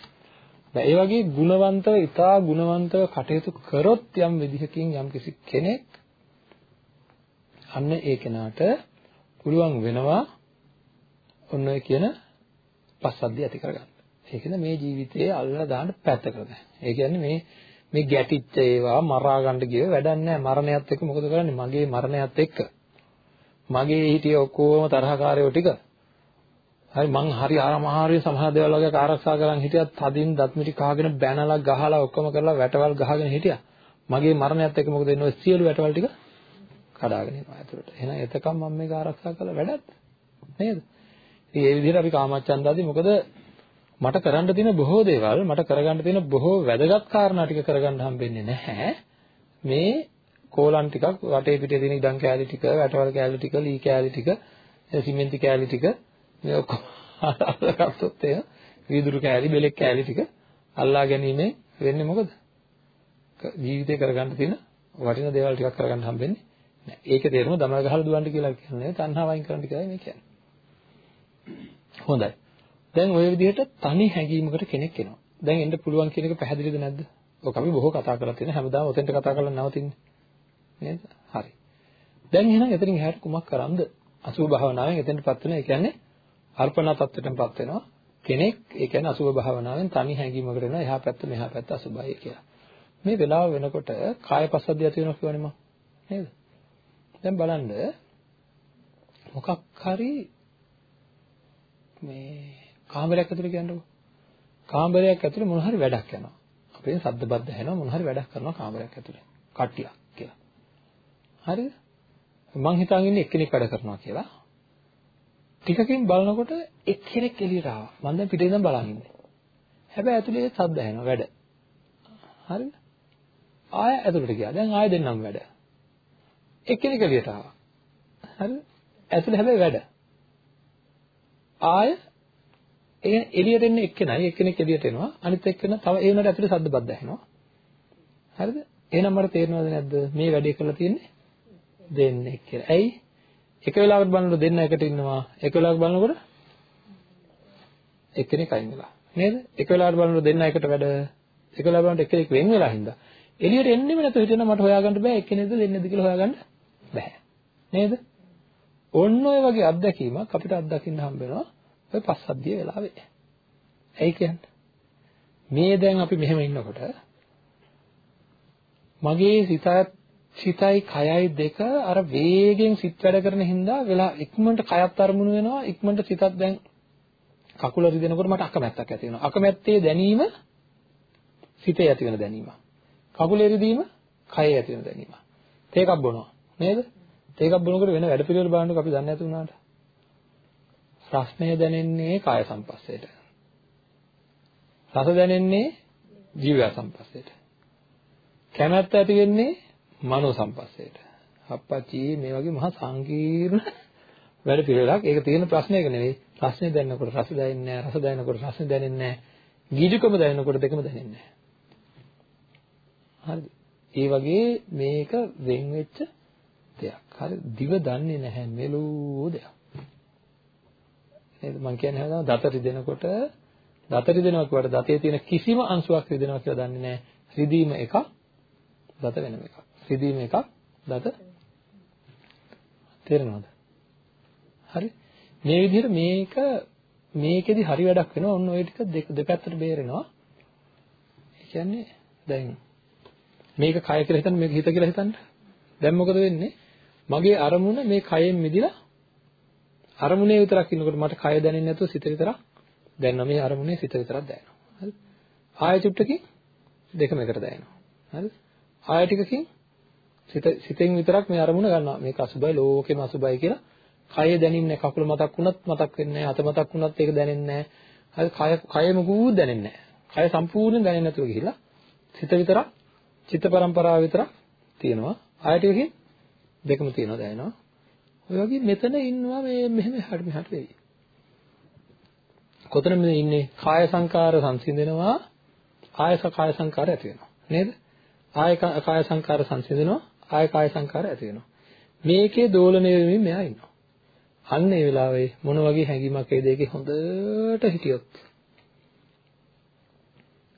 බෑ. ඒ වගේ ගුණවන්තව, ඊටා ගුණවන්තව කටයුතු කරොත් යම් විදිහකින් යම් කිසි කෙනෙක් අන්න ඒ කෙනාට පුළුවන් වෙනවා ඔන්න ඔය කියන පස්සද්ධිය ඇති කරගන්න. ඒ කියන්නේ මේ ජීවිතයේ අල්ලලා දාන්න පැත්තකට දැන්. ඒ කියන්නේ මේ මේ ගැටිච්ච ඒවා මරා ගන්න ගිය වැඩක් නැහැ. මරණයත් එක්ක මොකද කරන්නේ? මගේ මරණයත් එක්ක. මගේ හිටිය ඔක්කොම තරහකාරයෝ ටික හරි මං හරි ආරමහාරිය සමහර දේවල් වගේ ආරක්ෂා කරන් හිටියත් තදින් දත් මිටි කහගෙන බැනලා ගහලා ඔක්කොම කරලා වැටවල් ගහගෙන හිටියා. මගේ මරණයත් එක්ක මොකද වෙන්නේ? ඔය සියලු වැටවල් ටික කඩාගෙන යනවා ඇතුළට. එහෙනම් එතකම් මම මේක ආරක්ෂා කළා වැඩක් නේද? ඉතින් ඒ විදිහට අපි කාමච්ඡන්දාදී මොකද මට කරන්න තියෙන බොහෝ දේවල් මට කරගන්න තියෙන බොහෝ වැදගත් කාරණා ටික කරගන්න හම්බෙන්නේ නැහැ. මේ කෝලම් ටිකක් වටේ පිටේ තියෙන ඉඩම් කෑලි ටික, වැටවල් කෑලි ටික, ලී කෑලි ටික, සිමෙන්ති කෑලි ටික මේ ඔක්කොම අල්ලගත්තොත් එය වීදුරු කෑලි, බෙලෙක් කෑලි ටික අල්ලා ගැනීමෙන් වෙන්නේ මොකද? ජීවිතේ කරගන්න තියෙන වටිනා දේවල් ටිකක් කරගන්න හම්බෙන්නේ නැහැ. ඒකේ තේරුම දමල ගහලා දුවන්න කියලා කියන්නේ තණ්හාව වයින් කරන්න කියලා මේ කියන්නේ. හොඳයි. දැන් ওই විදිහට තනි හැඟීමකට කෙනෙක් එනවා. දැන් එන්න පුළුවන් කියන එක පැහැදිලිද නැද්ද? ඔක අපි බොහෝ කතා කරලා තියෙන හැමදාම ඔතෙන්ට කතා කරලා නවතින්නේ. නේද? හරි. දැන් එහෙනම් එතනින් එහාට කුමක් කරන්ද? අසුභ භාවනාවෙන් එතෙන්ටපත් වෙන. ඒ කියන්නේ අර්පණා තත්ත්වයටපත් වෙනවා. කෙනෙක් ඒ කියන්නේ අසුභ භාවනාවෙන් තනි හැඟීමකට එනවා. එහා පැත්ත මෙහා පැත්ත අසුභයි කියලා. මේ වෙලාව වෙනකොට කාය පස්සද්ධිය ඇති වෙනවා කියවනේ මම. නේද? දැන් බලන්න මොකක් හරි මේ කාමරයක් ඇතුලේ කියන්නකො. කාමරයක් ඇතුලේ මොන හරි වැඩක් යනවා. අපේ සද්ද බද්ද ඇහෙනවා මොන හරි වැඩක් කරනවා කාමරයක් ඇතුලේ. කට්ටියක් කියලා. හරිද? මං හිතාගෙන ඉන්නේ එක්කෙනෙක් වැඩ කරනවා කියලා. ටිකකින් බලනකොට එක්කෙනෙක් එළියට ආවා. මම දැන් පිටේ ඉඳන් බලන් ඉන්නේ. හැබැයි ඇතුලේ සද්ද ඇහෙනවා වැඩ. හරිද? ආය ඇතුලට ගියා. දැන් ආය දෙන්නම් වැඩ. එක්කෙනෙක් එළියට ආවා. හරිද? ඇතුලේ හැබැයි වැඩ. ආය ඒ එළියට එන්නේ එක්කෙනයි. එක්කෙනෙක් එළියට එනවා. අනිත් එක්කෙන තව ඒ වුණාට ඇතුලේ සද්ද බද්ද ඇහෙනවා. හරිද? එහෙනම් මට තේරෙනවද නැද්ද? මේ වැඩේ කරලා තියෙන්නේ? දෙන්නේ කියලා. ඇයි? එක වෙලාවකට බලනකොට දෙන්න එකට ඉන්නවා. එක වෙලාවකට බලනකොට එක්කෙනෙක් අයින් වෙලා. නේද? එක වෙලාවකට බලනකොට දෙන්න එකට වැඩ. එක වෙලාවකට බලනකොට එක්කෙනෙක් වෙන් වෙලා හින්දා. එළියට එන්නෙම නැතුව හිටියනම් මට හොයාගන්න බෑ. එක්කෙනෙක්ද දෙන්නේද කියලා හොයාගන්න බෑ. නේද? ඔන්න ඔය වගේ අත්දැකීමක් අපිට අත්දකින්න හම්බ වෙනවා ඔය පස්සද්ධිය වෙලාවේ. ඇයි කියන්නේ? මේ දැන් අපි මෙහෙම ඉන්නකොට මගේ සිතත් සිතයි කයයි දෙක අර වේගෙන් සිත් වැඩ කරන හින්දා වෙලා ඉක්මනට කයත් අරමුණු වෙනවා ඉක්මනට සිතත් දැන් කකුල රිදෙනකොට මට අකමැත්තක් ඇති වෙනවා. අකමැත්තේ දැනීම සිතේ ඇති වෙන දැනීම කකුලේ රිදීම කයේ ඇති වෙන දැනීම තේකක් බොනවා. නේද? තේකක් බොනකොට වෙන වැඩ පිළිවෙල බලනකොට අපි දන්නේ නැති වුණාට රස්නය දැනෙන්නේ කාය සංපස්සේට. රස දැනෙන්නේ ජීව සංපස්සේට. කැමැත්ත ඇති වෙන්නේ මනෝ සංපස්සේට. අප්පච්චි මේ වගේ මහා සංකීර්ණ වැඩ පිළිවෙලක්. ඒක තියෙන ප්‍රශ්නයක නෙවෙයි. රස්නේ දැනෙනකොට රස දැනෙන්නේ නැහැ. රස දැනෙනකොට රස්නේ දැනෙන්නේ නැහැ. ගීජකම දැනෙනකොට දෙකම දැනෙන්නේ නැහැ. හරිද? ඒ වගේ මේක වෙන් වෙච්ච දෙයක්. හරි දිව දන්නේ නැහැ මෙලෝ දෙයක්. නේද? මම කියන්නේ හැමදාම දත රිදෙනකොට දත රිදෙනවා කියවට දතේ තියෙන කිසිම අංශුවක් රිදෙනවා කියලා දන්නේ නැහැ. රිදීම එකක් දත වෙනම එකක්. රිදීම එකක් දත තේරෙනවද? හරි. මේ විදිහට මේක මේකෙදි හරි වැඩක් වෙනවා. ඔන්න ඔය ටික දෙපැත්තට බේරෙනවා. ඒ කියන්නේ දැන් මේක කය කියලා හිතන්න මේක හිත කියලා හිතන්න. දැන් මොකද වෙන්නේ? මගේ අරමුණ මේ කයෙන් මිදිලා අරමුණේ විතරක් ඉන්නකොට මට කය දැනෙන්නේ නැතුව සිත විතරක් දැනෙනවා. මේ අරමුණේ සිත විතරක් දැනෙනවා. හරි. ආය චුට්ටකින් දෙකම එකට දැනෙනවා. හරි. ආය ටිකකින් සිත සිතෙන් විතරක් මේ අරමුණ ගන්නවා. මේක අසුබයි ලෝකෙම අසුබයි කියලා. කය දැනින්නේ කකුල මතක් වුණත් මතක් වෙන්නේ නැහැ. අත මතක් වුණත් ඒක දැනෙන්නේ නැහැ. හරි. කය කය මොකුත් දැනෙන්නේ නැහැ. කය සම්පූර්ණයෙන් දැනෙන්නේ නැතුව ගිහිල්ලා සිත විතරක් චිත්ත පරම්පරාව විතරක් තියෙනවා. ආය ටිකකින් දෙකම තියෙනවා දැනෙනවා. ඔය වගේ මෙතන ඉන්නවා මේ මෙහෙම එහාට මෙහාට වෙයි. කොතනද ඉන්නේ? කාය සංකාර සංසිඳෙනවා. ආයස කාය සංකාර ඇති වෙනවා. නේද? ආය කාය සංකාර සංසිඳෙනවා. ආය කාය සංකාර ඇති වෙනවා. මේකේ දෝලණය වෙමින් මෙයා ඉන්නවා. අන්න ඒ වෙලාවේ මොන වගේ හැඟීමක් ඒ දෙකේ හොඳට හිටියොත්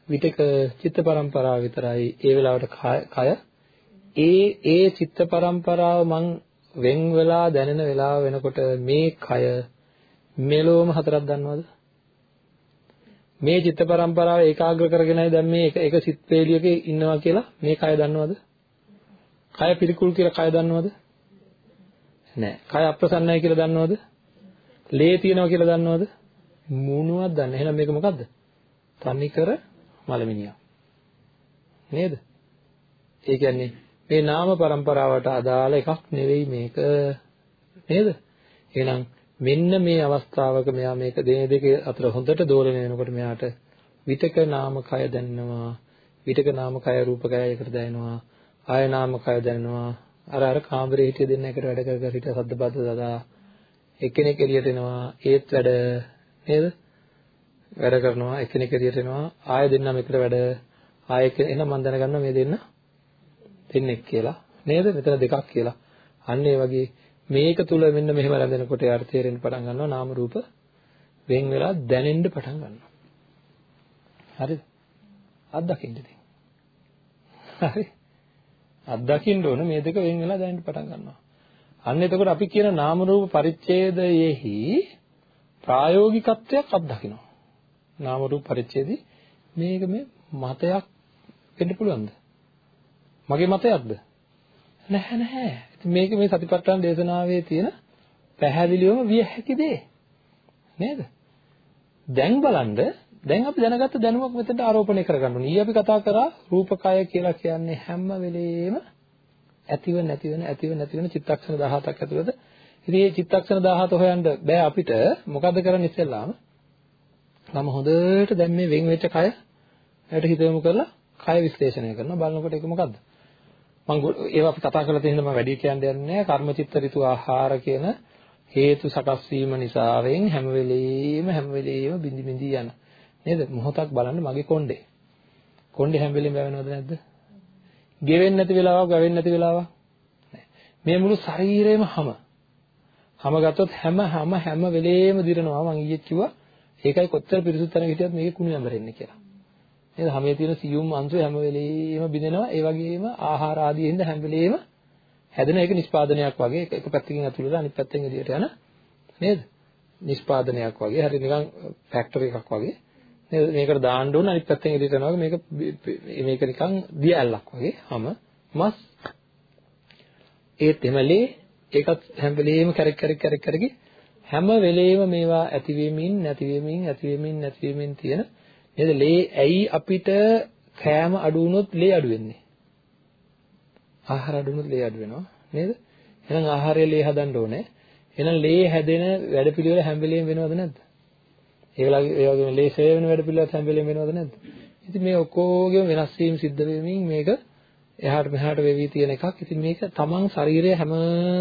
විතක චිත්ත පරම්පරාව විතරයි ඒ වෙලාවට කය ඒ ඒ චිත්ත පරම්පරාව මං වෙන් වෙලා දැනෙන වෙලාව වෙනකොට මේ කය මෙලොවම හතරක් දන්නවද? මේ චිත්ත පරම්පරාව ඒකාග්‍ර කරගෙනයි දැන් මේ එක එක සිත් වේලියක ඉන්නවා කියලා මේ කය දන්නවද? කය පිළිකුල් කියලා කය දන්නවද? නෑ. කය අප්‍රසන්නයි කියලා දන්නවද? ලේ තියනවා කියලා දන්නවද? මොනවද දන්නේ. එහෙනම් මේක මොකද්ද? තනිකර මලමිනියක්. නේද? ඒ කියන්නේ මේ නාම પરම්පරාවට අදාළ එකක් නෙවෙයි මේක. නේද? එහෙනම් මෙන්න මේ අවස්ථාවක මෙයා මේක දෙන දෙක අතර හොඳට දෝලණය වෙනකොට මෙයාට විතක නාම කය දැනෙනවා. විතක නාම කය රූප කය එකට දැනෙනවා. ආය නාම කය දැනෙනවා. අර අර කාමරේ හිටිය දෙන්න එකට වැඩ කර කර හිටිය සද්ද බද්ද දදා එක්කෙනෙක් එළියට එනවා. ඒත් වැඩ නේද? වැඩ කරනවා. එකිනෙක එළියට එනවා. ආයෙ දෙන්නම එකට වැඩ. ආයෙ එහෙනම් මම දැනගන්නවා මේ දෙන්න. දෙන්නෙක් කියලා. නේද? මෙතන දෙකක් කියලා. අන්න ඒ වගේ මේක තුල මෙන්න මෙහෙම රැඳෙනකොට යාට තේරෙන්න පටන් ගන්නවා නාම රූප වෙන් වෙලා දැනෙන්න පටන් ගන්නවා. හරිද? අත්දකින්න ඉතින්. හරි. අත්දකින්න ඕන මේ දෙක වෙන් වෙලා දැනෙන්න පටන් ගන්නවා. අන්න එතකොට අපි කියන නාම රූප පරිච්ඡේදයේහි ප්‍රායෝගිකත්වයක් අත්දකිනවා නාම රූප පරිච්ඡේදී මේක මේ මතයක් වෙන්න පුළුවන්ද? මගේ මතයක්ද? නැහැ නැහැ. මේක මේ සතිපට්ඨාන දේශනාවේ තියෙන පැහැදිලිවම විය හැකි දේ. නේද? දැන් බලන්න දැන් අපි දැනගත්ත දැනුමක් මෙතනට ආරෝපණය කරගන්න ඕනේ. ඊ අපි කතා කරා රූපකය කියලා කියන්නේ හැම වෙලෙම ඇතිව නැතිව නැතිව නැති වෙන චිත්තක්ෂණ 17ක් ඇතුළත. ඉතින් මේ චිත්තක්ෂණ 17 හොයන්න බෑ අපිට. මොකද්ද කරන්නේ ඉස්සෙල්ලාම? මම හොඳට දැන් මේ වෙන් වෙච්ච කය එයට හිත යොමු කරලා කය විශ්ලේෂණය කරනවා බලනකොට ඒක මොකද්ද මම ඒවා අපි කතා කරලා තියෙන මම වැඩි කියන්න යන්නේ නැහැ. කර්මචිත්ත ඍතු ආහාර කියන හේතු සකස් වීම නිසාවෙන් හැම වෙලෙම හැම වෙලෙම බිඳි බිඳි යන. නේද? මොහොතක් බලන්න මගේ කොණ්ඩේ. කොණ්ඩේ හැම වෙලෙම වැවෙනවද නැද්ද? ගෙවෙන්නේ නැති වෙලාවක් වැවෙන්නේ නැති වෙලාවක්? මේ මුළු ශරීරෙම හැම. හැම ගත්තොත් හැම හැම හැම වෙලෙම දිරනවා. මම ඊයේ කිව්වා ඒකයි කොච්චර පිරිසුදු තැනක හිටියත් මේකේ කුණු යඹරෙන්නේ කියලා. නේද? හැමේ තියෙන සියුම් අංශු හැම වෙලෙම බිඳෙනවා. ඒ වගේම ආහාර ආදී හින්දා හැම වෙලෙම හැදෙන එක නිෂ්පාදනයක් වගේ එක පැත්තකින් ඇතුළට අනිත් පැත්තෙන් එළියට යන නේද? නිෂ්පාදනයක් වගේ. හරි නිකන් ෆැක්ටරි එකක් වගේ. නේද? මේකට දාන්න ඕන අනිත් පැත්තෙන් එළියට යනවා මේක මේක නිකන් දිය ඇල්ලක් වගේ. හැම මස් ඒත් එමලේ ඒකත් හැම වෙලෙම කැරක් කැරක් කැරක් කැරකි හැම වෙලේම මේවා ඇති වෙමින් නැති වෙමින් ඇති වෙමින් නැති වෙමින් තියෙන නේද? ලේ ඇයි අපිට කෑම අඩු වුණොත් ලේ අඩු වෙන්නේ? ආහාර අඩු වුණොත් ලේ අඩු වෙනවා නේද? එහෙනම් ආහාරය ලේ හදන්න ඕනේ. එහෙනම් ලේ හැදෙන වැඩපිළිවෙල හැම වෙලේම වෙනවද නැද්ද? ඒගොල්ලෝ ඒ වගේම ලේ ෂේ වෙන වැඩපිළිවෙලත් හැම වෙලේම වෙනවද නැද්ද? ඉතින් මේ ඔක්කොගේම වෙනස් වීම සිද්ධ වෙමින් මේක එහාට මෙහාට වෙවි තියෙන එකක්. ඉතින් මේක තමන් ශරීරය හැම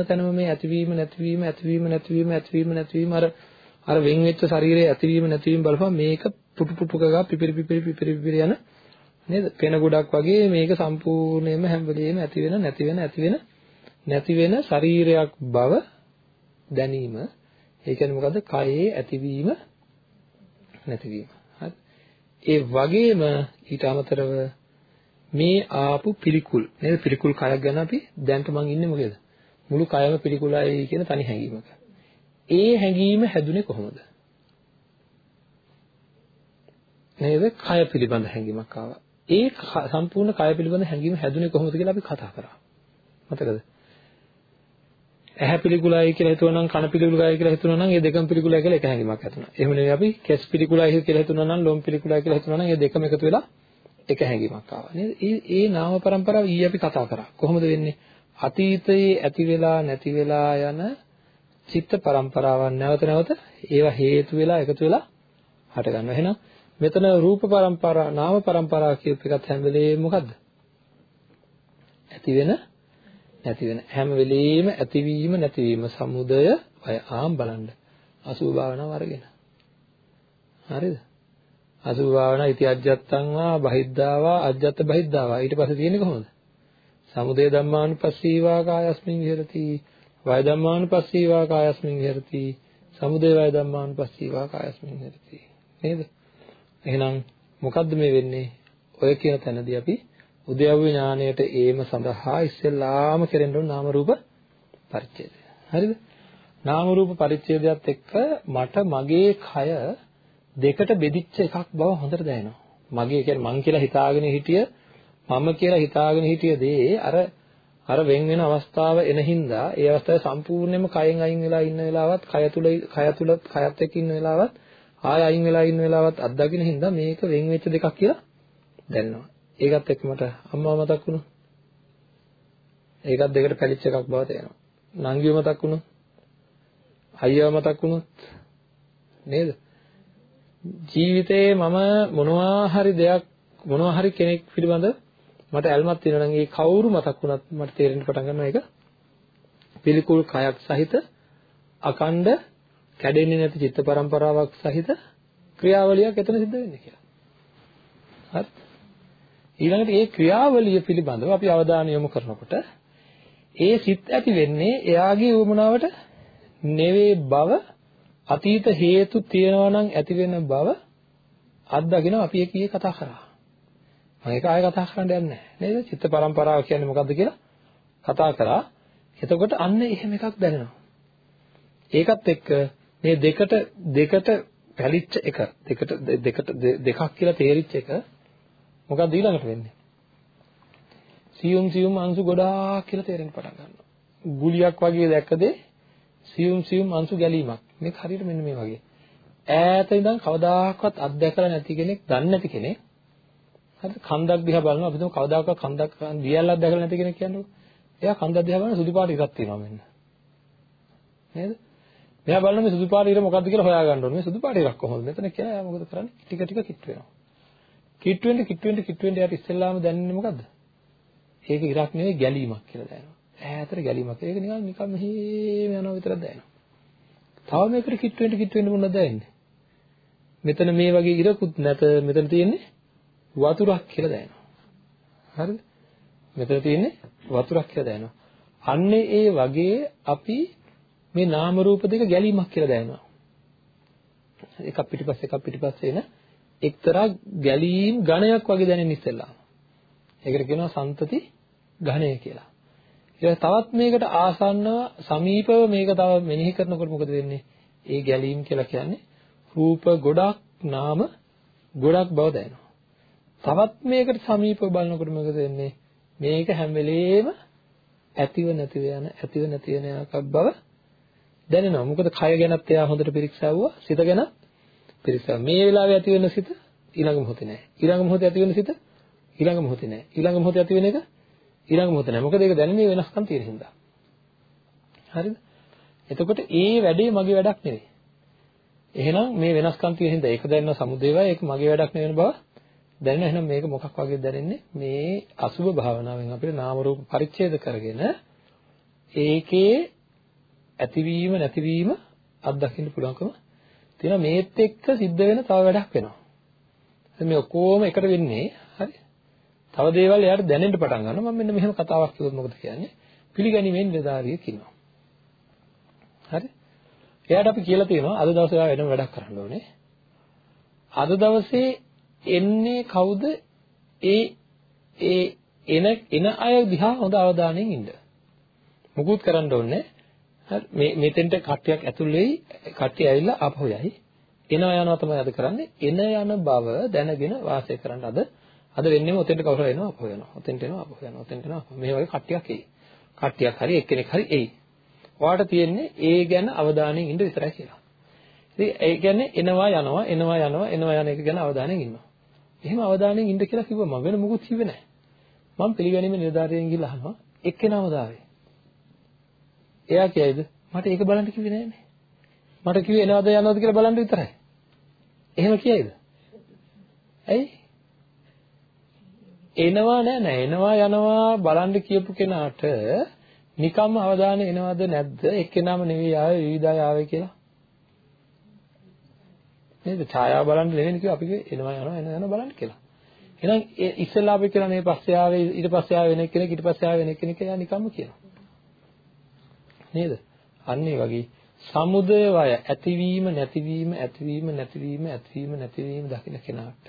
තැනම මේ ඇතිවීම නැතිවීම ඇතිවීම නැතිවීම ඇතිවීම නැතිවීම අර අර වෙන් වෙච්ච ශරීරයේ ඇතිවීම නැතිවීම බලපුවම මේක පුටු පුටු ගා පිපිරි පිපිරි පිපිරි පිපිරි යන නේද? පෙන ගොඩක් වගේ මේක සම්පූර්ණයෙන්ම හැම වෙලෙම ඇති වෙන නැති වෙන ඇති වෙන නැති වෙන ශරීරයක් බව දැනීම. ඒ කියන්නේ මොකද්ද? කයේ ඇතිවීම නැතිවීම. හරි. ඒ වගේම ඊට අමතරව මේ ආපු පිළිකුල් නේද පිළිකුල් කයක් ගැන අපි දැන්ට මං ඉන්නේ මොකේද මුළු කයම පිළිකුලයි කියන තනි හැඟීමක ඒ හැඟීම හැදුනේ කොහොමද නේද? කය පිළිබඳ හැඟීමක් ආවා. ඒ සම්පූර්ණ කය පිළිබඳ හැඟීම හැදුනේ කොහොමද කියලා අපි කතා කරා. මතකද? ඇහැ පිළිකුලයි කියලා හිතුවා නම් කන පිළිකුලයි කියලා හිතුවා නම් ඒ දෙකම පිළිකුලයි කියලා එක හැඟීමක් ඇති වෙනවා. එහෙම නෙවෙයි අපි කෙස් පිළිකුලයි කියලා හිතුවා නම් ලොම් පිළිකුලයි කියලා හිතුවා නම් ඒ දෙකම එකතු වෙලා එක හැඟීමක් ආවා නේද? ඒ ඒ නාම પરම්පරාව ඊයේ අපි කතා කරා. කොහොමද වෙන්නේ? අතීතයේ ඇති වෙලා නැති වෙලා යන චිත්ත પરම්පරාවන් නැවත නැවත ඒවා හේතු වෙලා එකතු වෙලා හට ගන්නවා. එහෙනම් මෙතන රූප પરම්පරා නාම પરම්පරා කියප එකත් හැම වෙලේම මොකද්ද? ඇති වෙන නැති වෙන හැම වෙලෙම ඇතිවීම නැතිවීම සමුදය අය ආම් බලන්න. අසුභ භාවනාව අරගෙන. හරිද? අසුභ භාවනාව ඉති අජ්ජත්තං වා බහිද්ධාවා අජ්ජත් බහිද්ධාවා ඊට පස්සේ තියෙන්නේ කොහොමද? සමුදය ධම්මානුපස්සීවා කායස්මින් විහෙරති. වය ධම්මානුපස්සීවා කායස්මින් විහෙරති. සමුදය වය ධම්මානුපස්සීවා කායස්මින් විහෙරති. නේද? එහෙනම් මොකද්ද මේ වෙන්නේ ඔය කියන තැනදී අපි උද්‍යව්‍ය ඥාණයට ඒම සඳහා ඉස්සෙල්ලාම කෙරෙන්න ඕන නාම රූප පරිච්ඡේදය. හරිද? නාම රූප පරිච්ඡේදයත් එක්ක මට මගේ කය දෙකට බෙදිච්ච එකක් බව හොඳට දැනෙනවා. මගේ කියන්නේ මං කියලා හිතාගෙන හිටිය මම කියලා හිතාගෙන හිටිය දේ අර අර වෙන් වෙන අවස්ථාව එන හින්දා ඒ අවස්ථාවේ සම්පූර්ණයෙන්ම කයෙන් අයින් වෙලා ඉන්න වෙලාවත් කය තුල කය තුල කයත් එක්ක ඉන්න වෙලාවත් ආය අයින් වෙලා ඉන්න වෙලාවත් අත්දකින්න හින්දා මේක වෙන් වෙච්ච දෙකක් කියලා දැනෙනවා. ඒකත් එක්ක මට අම්මා මතක් වුණා. ඒකත් දෙකට පැලිච්ච එකක් බව තේරෙනවා. නංගිව මතක් වුණා. අයියව මතක් වුණොත් නේද? ජීවිතේ මම මොනවා හරි දෙයක් මොනවා හරි කෙනෙක් පිළිබඳ මට ඇල්මක් තියෙනවා නම් ඒ කවුරු මතක් වුණත් මට තේරෙන්න පටන් ගන්නවා ඒක පිළිකුල් කයක් සහිත අකණ්ඩ කැඩෙන්නේ නැති චිත්ත පරම්පරාවක් සහිත ක්‍රියාවලියක් එතන සිද්ධ වෙන්නේ කියලා. හරි. ඊළඟට මේ ක්‍රියාවලිය පිළිබඳව අපි අවධානය යොමු කරනකොට ඒ සිත් ඇති වෙන්නේ එයාගේ උවමනාවට නෙවෙයි බව අතීත හේතු තියෙනවා නම් ඇති වෙන බව අත්දකින්න අපි එකී කතා කරා. මම ඒක ආයෙ කතා කරන්න යන්නේ නැහැ නේද? චිත්ත පරම්පරාව කියන්නේ මොකද්ද කියලා කතා කරා. එතකොට අන්න එහෙම එකක් දැනෙනවා. ඒකත් එක්ක මේ දෙකට දෙකට පැලිච්ච එක දෙකට දෙකට දෙකක් කියලා තේරිච්ච එක මොකක්ද ඊළඟට වෙන්නේ? සියුම් සියුම් අංශු ගොඩාක් කියලා තේරෙන්න පටන් ගන්නවා. ගුලියක් වගේ දැක්කදේ සියුම් සියුම් අංශු ගැලීමක්. මේක හරියට මෙන්න මේ වගේ. ඈත ඉඳන් කවදාකවත් අත්දැකලා නැති කෙනෙක්, දන්නේ නැති කෙනෙක් හරිද? කන්දක් දිහා බලනවා අපි හිතමු කවදාකවත් කන්දක් දියැලක් දැකලා නැති කෙනෙක් කියන්නේ. එයා කන්දක් දිහා බලන සුදු පාට ඉරක් තියෙනවා මෙන්න. නේද? මෙයා බලන මේ සුදු පාට ඉර මොකද්ද කියලා හොයාගන්න ඕනේ. මේ සුදු පාට ඉරක් කොහොමද? මෙතන කියලා එයා මොකද කරන්නේ? ටික ටික කිට් වෙනවා. කිට් වෙන්න කිට් වෙන්න කිට් වෙන්න යාට ඉස්සෙල්ලාම දැනෙන්නේ මොකද්ද? ඒක ඉරක් නෙවෙයි ගැලීමක් කියලා දැනෙනවා. ඈතට ගැලීමක්. ඒක නිකන් නිකන් මෙහෙම යනවා විතරක් දැනෙනවා. තව මේකට කිට් වෙන්න කිට් වෙන්න මොනවද දැනෙන්නේ? මෙතන මේ වගේ ඉරකුත් නැත මෙතන තියෙන්නේ වතුරක් කියලා දැනෙනවා. හරිද? මෙතන තියෙන්නේ වතුරක් කියලා දැනෙනවා. අන්නේ ඒ වගේ අපි මේ නාම රූප දෙක ගැලීමක් කියලා දැනෙනවා. එකක් පිටිපස්සේ එකක් පිටිපස්සේ එන එක්තරා ගැලීම් ඝණයක් වගේ දැනෙන ඉස්සෙල්ලා. ඒකට කියනවා සන්තති ඝණය කියලා. ඊට තවත් මේකට ආසන්නව සමීපව මේක තව මෙනෙහි කරනකොට මොකද වෙන්නේ? ඒ ගැලීම් කියලා කියන්නේ රූප ගොඩක් නාම ගොඩක් බව දැනෙනවා. තවත් මේකට සමීපව බලනකොට මොකද වෙන්නේ? මේක හැම වෙලේම ඇතිව නැතිව යන ඇතිව නැති වෙන එකක් බව දැනෙනවා. මොකද කය ගැනත් එයා හොඳට පිරික්සවුවා, සිත ගැන පිරික්සවුවා. මේ වෙලාවේ ඇති වෙන සිත ඊළඟ මොහොතේ නැහැ. ඊළඟ මොහොතේ ඇති වෙන සිත ඊළඟ මොහොතේ නැහැ. ඊළඟ මොහොතේ ඇති වෙන එක ඊළඟ මොහොතේ නැහැ. මොකද ඒක දැනෙන්නේ වෙනස්කම් තියෙන හින්දා. හරිද? එතකොට ඒ වැඩේ මගේ වැඩක් නෙවෙයි. එහෙනම් මේ වෙනස්කම් තියෙන හින්දා ඒක දැනන සමුදේවය ඒක මගේ වැඩක් නෙවෙන බව දැනෙන එහෙනම් මේක මොකක් වගේ දැනෙන්නේ මේ අසුභ භාවනාවෙන් අපිට නාම රූප පරිච්ඡේද කරගෙන ඒකේ ඇතිවීම නැතිවීම අත්දකින්න පුළුවන්කම තියෙනවා. මේත් එක්ක සිද්ධ වෙන තව වැඩක් වෙනවා. මේ ඔක්කොම එකට වෙන්නේ හරි තව දේවල් එයාට දැනෙන්න පටන් ගන්නවා. මම මෙන්න මෙහෙම කතාවක් කිව්වොත් මොකද කියන්නේ? පිළිගැනීමෙන් නිලධාරියෙක් ඉන්නවා හරි? එයාට අපි කියලා තියෙනවා අද දවසේ ඔයා වෙනම වැඩක් කරන්න ඕනේ. අද දවසේ එන්නේ කවුද? ඒ ඒ එන එන අය දිහා හොඳ අවධානයෙන් ඉන්න. මුකුත් කරන්න ඕනේ. හරි මේ මෙතෙන්ට කට්ටියක් ඇතුල් වෙයි කට්ටිය ඇවිල්ලා ආපහු යයි. එනවා යනවා තමයි අද කරන්නේ. එන යන බව දැනගෙන වාසය කරන්න අද අද වෙන්නේම ඔතෙන්ට කවුරු හරි එනවා ආපහු යනවා. ඔතෙන්ට එනවා ආපහු යනවා. ඔතෙන්ට එනවා. මේ වගේ කට්ටියක් එයි. කට්ටියක් හරි එක්කෙනෙක් හරි එයි. ඔයාලට තියෙන්නේ ඒ ගැන අවධානයෙන් ඉන්න විතරයි කියලා. ඉතින් ඒ කියන්නේ එනවා යනවා එනවා යනවා එනවා යන එක ගැන අවධානයෙන් ඉන්නවා. එහෙම අවධානයෙන් ඉන්න කියලා කිව්වා මම වෙන මොකුත් කිව්වේ නැහැ. මම පිළිගැනීමේ නිලධාරියෙන් ගිහලා අහනවා එක්කෙනාම දාවේ. එයා කියයිද මට ඒක බලන්න කිව්වේ නෑනේ. මට කිව්වේ එනවද යනවද කියලා බලන්න විතරයි. එහෙම කියයිද? ඇයි? එනවා නෑ නෑ එනවා යනවා බලන්න කියපු කෙනාට නිකම්ම අවධානය එනවද නැද්ද එක්කෙනාම නෙවෙයි ආවේ විවිධය ආවේ කියලා නේද ඡායාව බලන්න නෙවෙයි කිව්ව අපි එනවා යනවා එනවා යනවා බලන්න කියලා එහෙනම් ඉස්සෙල්ලා අපි කියලා මේ පස්සේ ආවේ ඊට පස්සේ ආවේ වෙන කෙනෙක් ඊට පස්සේ ආවේ වෙන කෙනෙක් එයා නිකම්ම කියනවා නේද අන්න ඒ වගේ සමුදය වය ඇතිවීම නැතිවීම ඇතිවීම නැතිවීම ඇතිවීම නැතිවීම දකින්න කෙනාට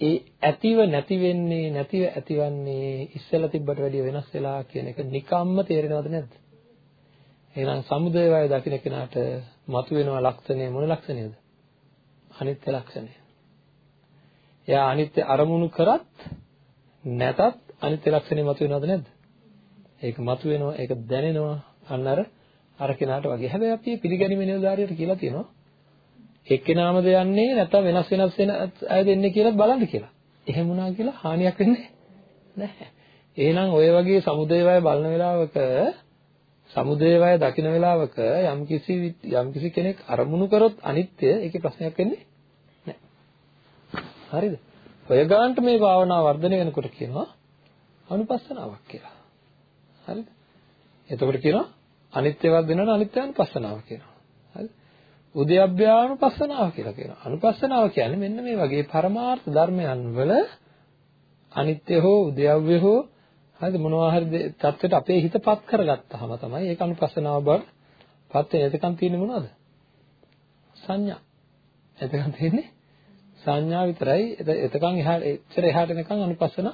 ඒ ඇතිව නැති වෙන්නේ නැතිව ඇතිවන්නේ ඉස්සෙල්ලා තිබ්බට වැඩිය වෙනස් වෙලා කියන එක නිකම්ම තේරෙනවද නැද්ද? එහෙනම් සමුදය වය දකින්න කෙනාට මතුවෙනවා ලක්ෂණය මොන ලක්ෂණයද? අනිත්‍ය ලක්ෂණය. එයා අනිත්‍ය අරමුණු කරත් නැතත් අනිත්‍ය ලක්ෂණය මතුවෙනවද නැද්ද? ඒක මතුවෙනවා ඒක දැනෙනවා අන්න අර අර කෙනාට වගේ. හැබැයි අපි පිළිගැනීමේ නිලධාරියට කියලා තියෙනවා එක්කෙනාම දෙයන්නේ නැත්නම් වෙනස් වෙනස් වෙන අය දෙන්නේ කියලා බලන්න කියලා. එහෙම වුණා කියලා හානියක් වෙන්නේ නැහැ. එහෙනම් ඔය වගේ සමුදේවය බලන වෙලාවක සමුදේවය දකින වෙලාවක යම්කිසි යම්කිසි කෙනෙක් අරමුණු කරොත් අනිත්‍ය ඒකේ ප්‍රශ්නයක් වෙන්නේ නැහැ. හරිද? ඔය ගානට මේ භාවනාව වර්ධනය වෙනකොට කියනවා අනුපස්සනාවක් කියලා. හරිද? එතකොට කියනවා අනිත්‍යවත් වෙනවනේ අනිත්‍යානුපස්සනාව කියනවා. හරිද? උද්‍යප්පයානුපස්සනාව කියලා කියනවා. අනුපස්සනාව කියන්නේ මෙන්න මේ වගේ පරමාර්ථ ධර්මයන් වල අනිත්‍ය හෝ උද්‍යව්‍ය හෝ හරිද මොනවා හරි தත්වෙට අපේ හිතපත් කරගත්තාම තමයි ඒක අනුපස්සනාව බව පත් වෙන. එතකන් තියෙන්නේ මොනවද? සංඥා. එතකන් තියෙන්නේ සංඥා විතරයි. එතකන් එහාට එච්චර එහාට එනකන් අනුපස්සන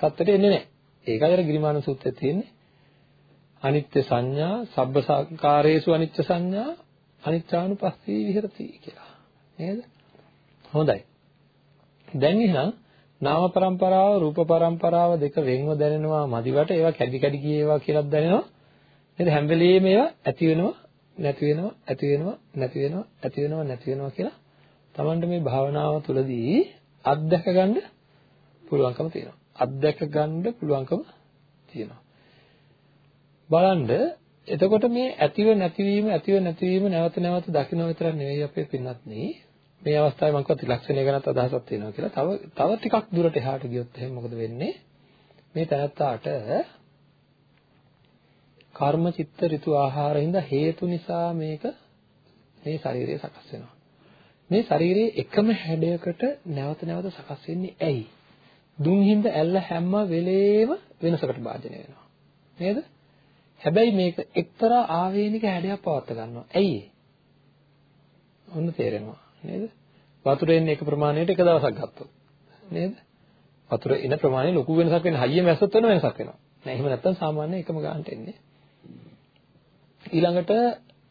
தත්වෙට එන්නේ නැහැ. ඒකයි අර ගිරිමාන සූත්‍රයේ තියෙන්නේ. අනිත්‍ය සංඥා සබ්බ සංකාරේසු අනිත්‍ය සංඥා අනිත්‍යානුපස්සී විහෙරති කියලා. නේද? හොඳයි. දැන් එහෙනම් නාම પરම්පරාව රූප પરම්පරාව දෙක වෙන්ව දැනෙනවා මදිවට ඒවා කැඩි කැඩි ගියේවා කියලාත් දැනෙනවා. නේද? හැම වෙලෙම ඒවා ඇති වෙනවා නැති වෙනවා ඇති වෙනවා නැති වෙනවා ඇති වෙනවා නැති වෙනවා කියලා Tamanට මේ භාවනාව තුළදී අත්දැක ගන්න පුළුවන්කම තියෙනවා. අත්දැක ගන්න පුළුවන්කම තියෙනවා. බලන්න එතකොට මේ ඇතිව නැතිවීම ඇතිව නැතිවීම නැවත නැවත දකින්න විතරක් නෙවෙයි අපේ පින්නත් මේ අවස්ථාවේ මම කිව්වා ත්‍රිලක්ෂණය ගැනත් අදහසක් තියෙනවා කියලා. තව තව ටිකක් දුරට එහාට ගියොත් එහෙනම් මොකද වෙන්නේ? මේ තනත්තාට කර්ම චිත්ත ඍතු ආහාරින්ද හේතු නිසා මේක මේ ශරීරය සකස් වෙනවා. මේ ශරීරයේ එකම හැඩයකට නැවත නැවත සකස් වෙන්නේ ඇයි? දුන් හිඳ ඇල්ල හැම වෙලේම වෙනසකට භාජනය වෙනවා. නේද? හැබැයි මේක එක්තරා ආවේනික හැඩයක් පවත්වා ගන්නවා. ඇයි ඔන්න තේරෙනවා නේද? වතුර එන්නේ එක ප්‍රමාණයට එක දවසක් ගත්තොත්. නේද? වතුර එන ප්‍රමාණය ලොකු වෙනසක් වෙන හයිය මැස්සොත් වෙන වෙනසක් වෙනවා. නෑ එහෙම නැත්තම් සාමාන්‍ය එකම ගානට එන්නේ. ඊළඟට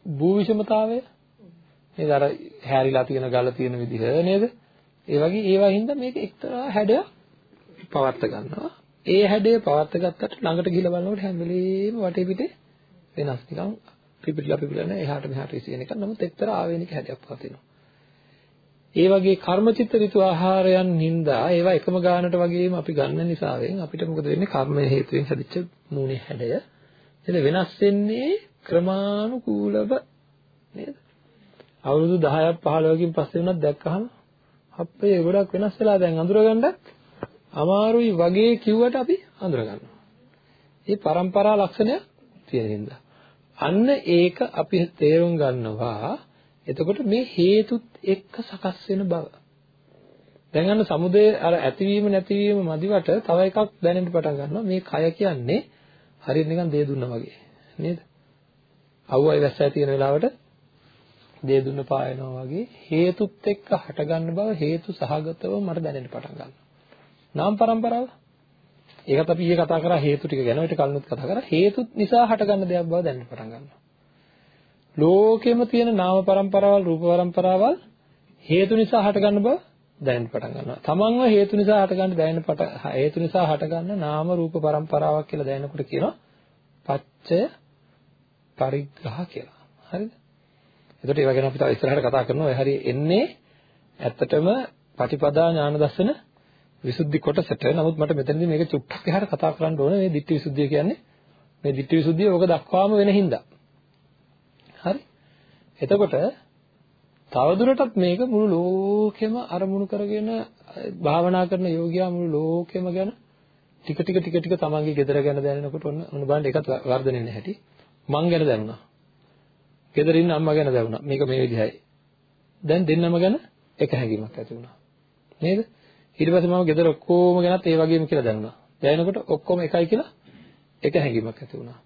භූ විෂමතාවය නේද අර හැරිලා තියෙන ගල තියෙන විදිහ නේද? ඒ වගේ ඒවා හින්දා මේක එක්තරා හැඩයක් පවත්ත ගන්නවා. ඒ හැඩය පවත් ගත්තට ළඟට ගිහිල්ලා බලනකොට හැම වෙලෙම වටේ පිටේ වෙනස් නිකන් පිපිරිලා පිපිරිලා නැහැ එහාට මෙහාට විසින එක. නමුත් එක්තරා ආවේනික හැඩයක් පවතිනවා. ඒ වගේ කර්මචිත්ත ඍතු ආහාරයන් හින්දා ඒවා එකම ගානට වගේම අපි ගන්න නිසාවෙන් අපිට මොකද වෙන්නේ කර්ම හේතුවෙන් හැදිච්ච මූණේ හැඩය එද වෙනස් වෙන්නේ ක්‍රමානුකූලව නේද අවුරුදු 10ක් 15කින් පස්සේ වුණත් දැක්කහම අපේ ගොඩක් වෙනස් වෙලා දැන් අඳුරගන්නත් අමාරුයි වගේ කිව්වට අපි අඳුර ගන්නවා. ඒ પરම්පරා ලක්ෂණය තියෙන හින්දා. අන්න ඒක අපි තේරුම් ගන්නවා. එතකොට මේ හේතුත් එක්ක සකස් වෙන බව. දැන් අන්න සමුදේ අර ඇතිවීම නැතිවීම මදිවට තව එකක් දැනෙන්න පටන් ගන්නවා. මේ කය කියන්නේ හරියට නිකන් දේ දුන්නා වගේ. නේද? අවුවයි වැස්සයි තියෙන වෙලාවට දේ දුන්න පායනවා වගේ හේතුත් එක්ක හටගන්න බව හේතු සහගතව මට දැනෙන්න පටන් ගන්නවා. නාම પરම්පරාව. ඒකත් අපි ඊයේ කතා කරා හේතු ටික ගැන. ඒකට කලිනුත් කතා කරා හේතුත් නිසා හටගන්න දෙයක් බව දැනට පටන් ගන්නවා. ලෝකෙම තියෙන නාම પરම්පරාවල් රූප પરම්පරාවල් හේතු නිසා හටගන්න බව දැනෙන්න පටන් ගන්නවා. තමන්ව හේතු නිසා හටගන්න දැනෙන පට හේතු නිසා හටගන්න නාම රූප પરම්පරාවක් කියලා දැනෙනකොට කියනවා පච්චය පරිග්‍රහ කියලා. හරිද? එතකොට ඒ වගේ අපි තව ඉස්සරහට කතා කරනවා. ඒ හරිය එන්නේ ඇත්තටම පටිපදා ඥාන දර්ශන විසුද්ධි කොටසට. නමුත් මට මෙතනදී මේක චුට්ටක් එහාට කතා කරන්න ඕනේ මේ ditthi visuddhiය කියන්නේ. මේ ditthi visuddhiය ඕක දක්වාම වෙන හින්දා. හරි? එතකොට තවදුරටත් මේක මුළු ලෝකෙම අරමුණු කරගෙන භාවනා කරන යෝගියා මුළු ලෝකෙම ගැන ටික ටික ටික ටික තමන්ගේ ගෙදර ගැන දැනෙනකොට ඔන්න ඔන්න බලන්න ඒකත් වර්ධනය වෙන හැටි මං ගැන දැනුණා. ගෙදර ඉන්න අම්මා ගැන දැනුණා. මේක මේ විදිහයි. දැන් දෙන්නම ගැන එක හැඟීමක් ඇති වුණා. නේද? ඊට පස්සේ මම ගෙදර ඔක්කොම ගැනත් ඒ වගේම කියලා දැනුණා. දැනෙනකොට ඔක්කොම එකයි කියලා එක හැඟීමක් ඇති වුණා.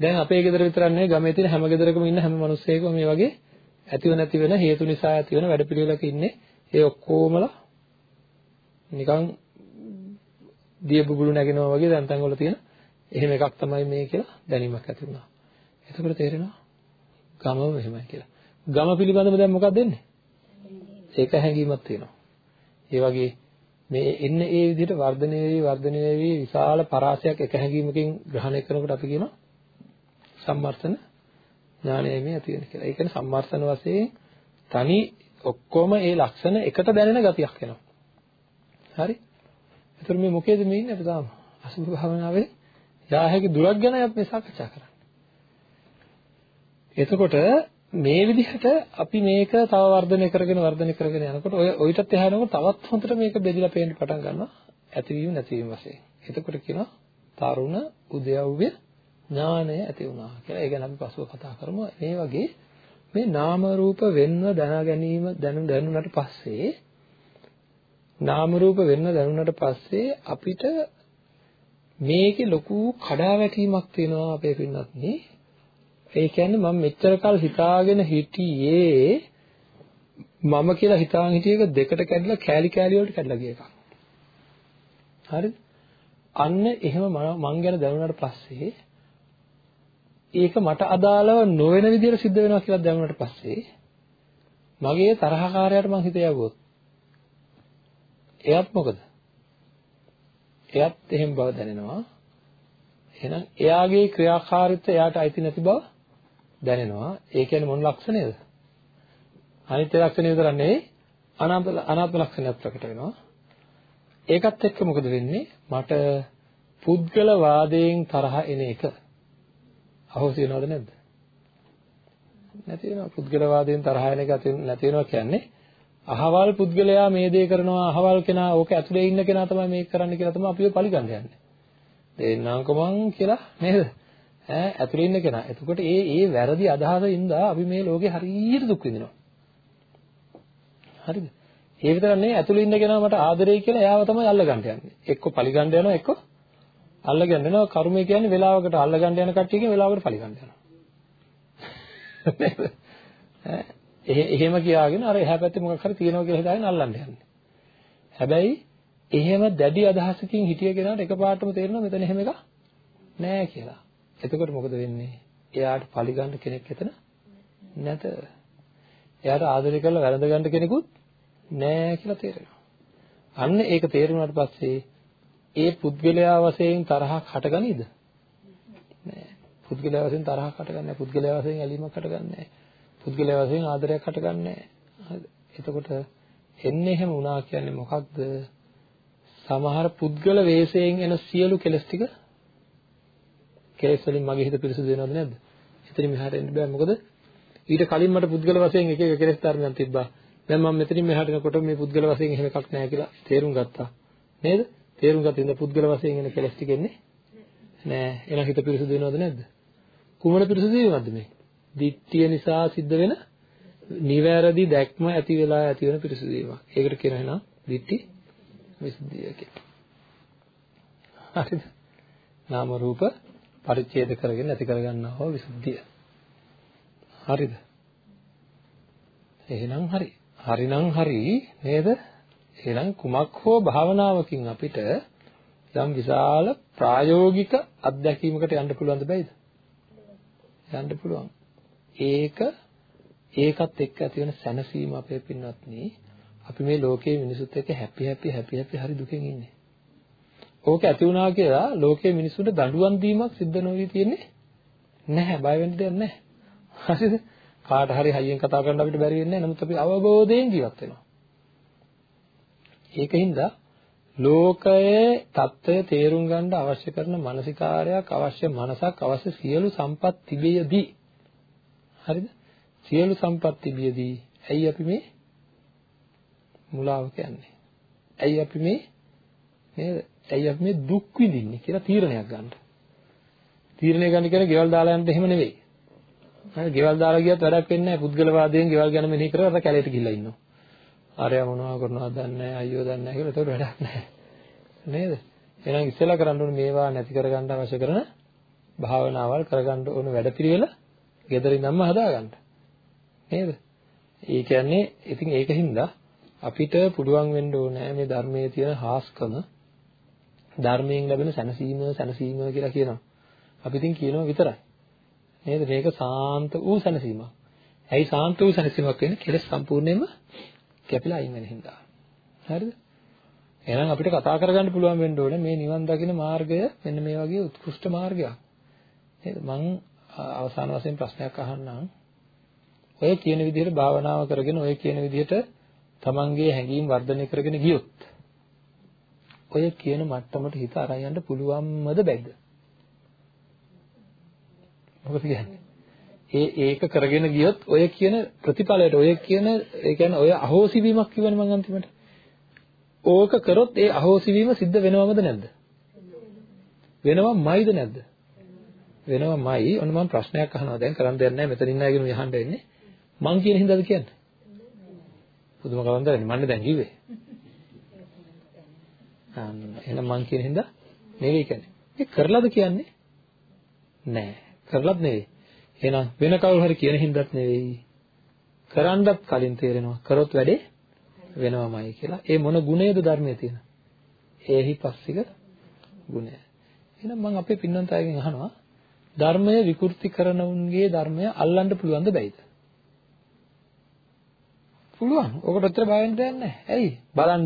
දැන් අපේ ගෙදර විතරක් නෙවෙයි ගමේ තියෙන හැම ගෙදරකම ඉන්න හැම මිනිස්සෙකම මේ වගේ ඇතිව නැති වෙන හේතු නිසා ඇති වෙන වැඩපිළිවෙලක ඉන්නේ ඒ ඔක්කොමලා නිකන් දිය බුබුලු නැගෙනවා වගේ දැන් තැන් වල තියෙන එහෙම එකක් තමයි මේ කියලා දැනීමක් ඇති වුණා. එතකොට තේරෙනවා ගමම මෙහෙමයි කියලා. ගම පිළිබඳව දැන් මොකක්ද වෙන්නේ? ඒක හැඟීමක් තියෙනවා. ඒ වගේ මේ එන්නේ ඒ විදිහට වර්ධනය වෙවි වර්ධනය වෙවි විශාල පරාසයක් එක හැඟීමකින් ග්‍රහණය කරනකොට අපි කියනවා සම්මර්ථන ඥානයයි මේ ඇති වෙන්නේ කියලා. ඒ කියන්නේ සම්මර්ථන වශයෙන් තනි ඔක්කොම ඒ ලක්ෂණ එකට දැනෙන ගතියක් එනවා. හරි? එතකොට මේ මොකේද මේ ඉන්නේ අපි තාම අසුභ භාවනාවේ යා හැකි දුරක් ගැන අපි මේ සාකච්ඡා කරන්නේ. එතකොට මේ විදිහට අපි මේක තව වර්ධනය කරගෙන වර්ධනය කරගෙන යනකොට ඔය ඔయితත් එහා යනකොට තවත් හොඳට මේක බෙදලා පේන්න පටන් ගන්නවා ඇතිවීම නැතිවීම වශයෙන්. එතකොට කියනවා තරුණ උද්‍යව්‍ය ඥානය ඇති වුණා කියලා. ඒ ගැන අපි පසුව කතා කරමු. මේ වගේ මේ නාම රූප වෙන්ව දැන ගැනීම දැනු දැනුණාට පස්සේ නාම රූප වෙන්න දැනුණාට පස්සේ අපිට මේකේ ලොකු කඩාවැටීමක් තියෙනවා අපේ පින්නත් ඒ කියන්නේ මම මෙච්චර කල් හිතාගෙන හිටියේ මම කියලා හිතාගෙන හිටිය එක දෙකට කැඩලා කෑලි කෑලි වලට කැඩලා ගිය එකක්. හරිද? අන්න එහෙම මං ගැන දැනුණාට පස්සේ ඒක මට අදාළව නොවන විදිහට සිද්ධ වෙනවා කියලා දැනුණාට පස්සේ මගේ තරහකාරයාට මං හිත යවුවොත් එයත් මොකද? එයත් එහෙම බව දැනෙනවා. එහෙනම් එයාගේ ක්‍රියාකාරීත්වය එයාට අයිති නැති බව දැනෙනවා. ඒ කියන්නේ මොන ලක්ෂණයද? අනිත්‍ය ලක්ෂණය විතර නෙවෙයි අනාත්ම අනාත්ම ලක්ෂණයක් ප්‍රකට වෙනවා. ඒකත් එක්ක මොකද වෙන්නේ? මට පුද්ගල වාදයෙන් තරහ එන එක අහෝසි වෙනවද නැද්ද? නැති වෙනවා. පුද්ගල වාදයෙන් තරහ එන එක නැති වෙනවා කියන්නේ අහවල් පුද්ගලයා මේ දේ කරනවා අහවල් කෙනා ඕක ඇතුලේ ඉන්න කෙනා තමයි මේක කරන්න කියලා තමයි අපිව පරිගන්න යන්නේ. දෙන්නාංකමං කියලා නේද? ඈ ඇතුලේ ඉන්න කෙනා. එතකොට ඒ ඒ වැරදි අදහසින්ද අපි මේ ලෝකේ හරියට දුක් විඳිනවා. හරිද? ඒ විතරක් නෙවෙයි ඇතුලේ ඉන්න කෙනා මට ආදරෙයි කියලා එයාව තමයි අල්ලගන්න යන්නේ. එක්ක පරිගන්න යනවා එක්ක අල්ලගන්න යනවා. කර්මය කියන්නේ වෙලාවකට අල්ලගන්න යන කට්ටියකින් වෙලාවකට පරිගන්න යනවා. ඈ එහෙම කියාගෙන අර එහා පැත්තේ මොකක් හරි තියෙනවා කියලා හිතාගෙන අල්ලන්න යන්නේ. හැබැයි එහෙම දැඩි අදහසකින් හිටිය කෙනාට එකපාරටම තේරෙනවා මෙතන එහෙම එකක් නෑ කියලා. එතකොට මොකද වෙන්නේ? එයාට පරිගන්න කෙනෙක් එතන නැත. එයාට ආදරය කරලා වැළඳ ගන්න කෙනෙකුත් නෑ කියලා තේරෙනවා. අන්න ඒක තේරුණාට පස්සේ ඒ පුද්ගලයා වශයෙන් තරහක් හටගනීද? නෑ. පුද්ගලයා වශයෙන් තරහක් හටගන්නේ නෑ. පුද්ගලයා වශයෙන් ඇලීමක් හටගන්නේ නෑ. පුද්ගලයා වශයෙන් ආදරයක් හටගන්නේ හරිද එතකොට එන්නේ එහෙම වුණා කියන්නේ මොකක්ද සමහර පුද්ගල වේශයෙන් එන සියලු කෙලස් ටික කෙලස් වලින් මගේ හිත පිරිසුදු වෙනවද නැද්ද? එතනින් මෙහාට එන්න බෑ. මොකද ඊට කලින් මට පුද්ගල වශයෙන් එක එක කෙලස් ධර්මයන් තිබ්බා. දැන් මම මෙතනින් මෙහාට එනකොට මේ පුද්ගල වශයෙන් එහෙම එකක් නැහැ කියලා තේරුම් ගත්තා. නේද? තේරුම් ගත්තා ඉතින් පුද්ගල වශයෙන් එන කෙලස් ටික එන්නේ නෑ එහෙනම් හිත පිරිසුදු වෙනවද නැද්ද? කුමන පිරිසුදු වීමක්ද මේ? දිට්ඨිය නිසා සිද්ධ වෙන නිවැරදි දැක්ම ඇති වෙලා ඇති වෙන පිරිසුදු වීමක්. ඒකට කියනවා එහෙනම් දිට්ඨි විසුද්ධිය කියලා. හරිද? නාම රූප පරිච්ඡේද කරගෙන ඇති කරගන්නා හෝ විසුද්ධිය. හරිද? එහෙනම් හරි. හරිනම් හරි නේද? එහෙනම් කුමක් හෝ භාවනාවකින් අපිට යම් විශාල ප්‍රායෝගික අත්දැකීමකට යන්න පුළුවන්ද බැයිද? යන්න පුළුවන්. ඒක ඒකත් එක්ක ඇති වෙන සැනසීම අපේ පින්වත්නි අපි මේ ලෝකයේ මිනිසුත් එක්ක හැපි හැපි හැපි හැපි හරි දුකෙන් ඉන්නේ. ඕක ඇති වුණා කියලා ලෝකයේ මිනිස්සුන්ට දඬුවම් දීමක් සිද්ධ නොවී තියෙන්නේ නැහැ. බය වෙන්න දෙයක් නැහැ. හරිද? කාට හරි හයියෙන් කතා කරන්න අපිට බැරි වෙන්නේ නැහැ. නමුත් අපි අවබෝධයෙන් ජීවත් වෙනවා. ඒකින්ද ලෝකයේ தত্ত্বය තේරුම් ගන්න අවශ්‍ය කරන මානසිකාරයක් අවශ්‍ය මනසක් අවශ්‍ය සියලු සම්පත් තිබියදී හරිද සියලු සම්පත් තිබියදී ඇයි අපි මේ මුලාව කියන්නේ ඇයි අපි මේ නේද ඇයි අපි මේ දුක් විඳින්නේ කියලා තීරණයක් ගන්න. තීරණය ගන්න කියන්නේ ගෙවල් දාලා යන්න එහෙම නෙවෙයි. හරි ගෙවල් දාලා ගියත් වැඩක් වෙන්නේ නැහැ. පුද්ගලවාදයෙන් ගෙවල් ගැන මෙනෙහි කරලා අර කැලේට ගිහිල්ලා ඉන්නවා. ආරයා මොනවා කරනවද දන්නේ නැහැ. අයියෝ දන්නේ නැහැ කියලා ඒකට වැඩක් නැහැ. නේද? එහෙනම් ඉස්සෙල්ලා කරන්න ඕනේ මේවා නැති කරගන්න අවශ්‍ය කරන භාවනාවල් කරගන්න ඕන වැඩපිළිවෙල gederindamම හදාගන්න. නේද? ඒ කියන්නේ ඉතින් ඒකින්ද අපිට පුළුවන් වෙන්න ඕනේ මේ ධර්මයේ තියෙන හාස්කම ධර්මයෙන් ලැබෙන සැනසීම සැනසීම කියලා කියනවා. අපි ඉතින් කියනවා විතරයි. නේද? මේක සාන්ත වූ සැනසීමක්. ඇයි සාන්ත වූ සැනසීමක් වෙන්නේ? කෙලස් සම්පූර්ණයෙන්ම කැපිලා අයින් වෙන හින්දා. හරිද? එහෙනම් අපිට කතා කරගන්න පුළුවන් වෙන්න ඕනේ මේ නිවන් දකින මාර්ගය මෙන්න මේ වගේ උත්කෘෂ්ඨ මාර්ගයක්. නේද? මම අවසාන වශයෙන් ප්‍රශ්නයක් අහන්නම්. ඔය කියන විදිහට භාවනාව කරගෙන ඔය කියන විදිහට තමන්ගේ හැඟීම් වර්ධනය කරගෙන ගියොත් ඔය කියන මට්ටමට හිත අරන් යන්න පුළුවන්මද බැද්ද? මොකද කියන්නේ? ඒ ඒක කරගෙන ගියොත් ඔය කියන ප්‍රතිඵලයට ඔය කියන ඒ කියන්නේ ඔය අහෝසි වීමක් කියවනේ මම අන්තිමට. ඕක කරොත් ඒ අහෝසි වීම සිද්ධ වෙනවමද නැද්ද? වෙනවමයිද නැද්ද? වෙනවමයි. ඔන්න මම ප්‍රශ්නයක් අහනවා දැන් කරන්න දෙයක් නැහැ මෙතනින් ආගෙන යහන්න වෙන්නේ. මං කියන හින්දාද කියන්නේ? පුදුම කවන්දරනේ මන්නේ දැන් කිව්වේ. අන්න එහෙනම් මං කියන හින්දා නෙවෙයි කියන්නේ. ඒ කරලාද කියන්නේ? නෑ. කරලත් නෙවෙයි. එහෙනම් වෙන කවුරු හරි කියන හින්දාත් නෙවෙයි. කරන්නත් කලින් තේරෙනවා කරොත් වැඩේ වෙනවමයි කියලා. ඒ මොන ගුණයද ධර්මයේ තියෙන? ඒහි පස්සික ගුණය. එහෙනම් මම අපේ පින්නන්ත අයගෙන් අහනවා ධර්මය විකෘති කරන උන්ගේ ධර්මය අල්ලන්න පුළුවන්ද බැයිද? පුළුවන්. ඔකට උත්තර බය වෙන්න දෙයක් නැහැ. ඇයි? බලන්න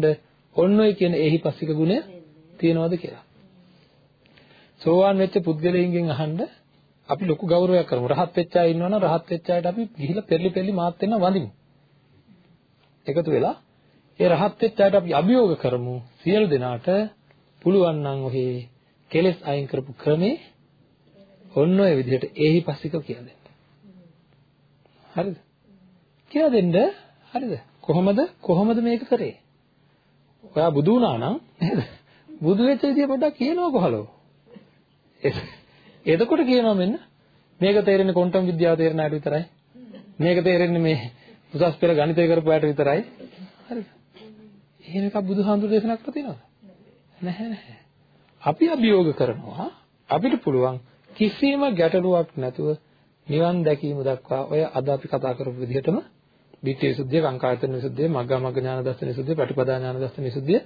ඔන්න ඔය කියන ඒහි පස්සික ගුණය තියෙනවද කියලා. සෝවාන් වෙච්ච පුද්ගලයින්ගෙන් අහන්න අපි ලොකු ගෞරවයක් කරමු. රහත් වෙච්ච අය ඉන්නවනම් රහත් වෙච්ච අයට අපි ගිහිල්ලා පෙරලි පෙරලි මාත් වෙන්න වඳිමු. එකතු වෙලා ඒ රහත් වෙච්ච අයට අපි අභියෝග කරමු. සියලු දෙනාට පුළුවන් නම් ඔහේ කෙලෙස් අයින් කරපු ක්‍රමේ ඔන්න ඔය විදිහට ඒහි පස්සික කියලා දෙන්න. හරිද? කියලා දෙන්න හරිද? කොහොමද කොහොමද මේක කරේ? ඔයා බුදු වුණා නම් නේද? බුදු වෙච්ච විදිය පොඩ්ඩක් කියනවා කොහලෝ. එතකොට කියනවා මෙන්න මේක තේරෙන්නේ ක්වොන්ටම් විද්‍යාව තේරෙන අයට විතරයි. මේක තේරෙන්නේ මේ උසස් පෙළ ගණිතය කරපු අයට විතරයි. හරිද? එහෙම එකක් බුදුහාමුදුරු දේශනා කරලා තියෙනවද? නැහැ නැහැ. අපි අභියෝග කරනවා අපිට පුළුවන් කිසිම ගැටලුවක් නැතුව නිවන් දැකීම දක්වා ඔය අද අපි කතා කරපු විදිහටම ditthi visuddhiya කාංකායතන විසුද්ධිය මග්ගා මග්ග ඥාන දර්ශන විසුද්ධිය ප්‍රතිපදා ඥාන දර්ශන විසුද්ධිය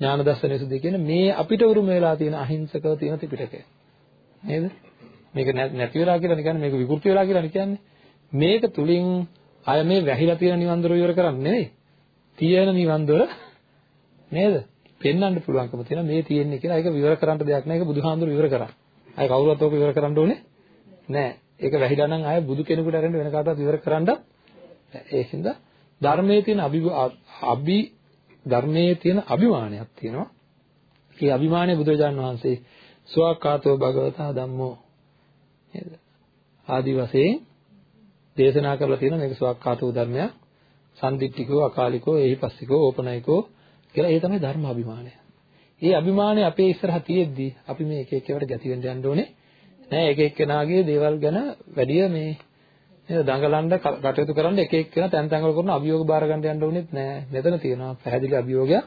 ඥාන දර්ශන විසුද්ධිය කියන මේ අපිට උරුම වෙලා තියෙන අහිංසකව තියෙන ත්‍රිපිටකය. නේද? මේක නැති වෙලා කියලා කියන්නේ මේක විකෘති වෙලා කියලා කියන්නේ. මේක තුලින් අය මේ වැහිලා තියෙන නිවන් දොර ඉවර කරන්නේ නෙවෙයි. තියෙන නිවන් දොර නේද? පෙන්වන්න පුළුවන්කම තියෙන මේ තියෙන්නේ කියලා. ඒක විවර කරන්න දෙයක් නෑ. ඒක බුදුහාමුදුරු විවර කරා. අය කවුරුත් ඕක විවර කරන්න ඕනේ නෑ. ඒක වැහිලා නම් ආය බුදු කෙනෙකුට අරගෙන වෙන කාටවත් විවර කරන්නත් ඒකින්ද ධර්මයේ තියෙන අභි ධර්මයේ තියෙන අභිමානයක් තියෙනවා. ඒ අභිමානය බුදුරජාන් වහන්සේ සුවක්කාතෝ භගවතා ධම්මෝ නේද? ආදි වශයෙන් දේශනා කරලා තියෙන මේක සුවක්කාතෝ ධර්මයක්. සම්දිට්ඨිකෝ අකාලිකෝ එහිපස්සිකෝ ඕපනයිකෝ කියලා ඒ තමයි ධර්ම අභිමානය. ඒ අභිමානය අපේ ඉස්සරහ තියෙද්දි අපි මේ එක එක ඒවාට ගැති වෙන්න යන්න ඕනේ. නෑ එක එක්කෙනාගේ දේවල් ගැන වැඩි මේ නේද දඟලන්න කටයුතු කරන්න එක එක්කෙනා තැන් තැන්වල කරන අභියෝග බාර ගන්න යන්න ඕනෙත් නෑ. මෙතන තියෙනවා පැහැදිලි අභියෝගයක්.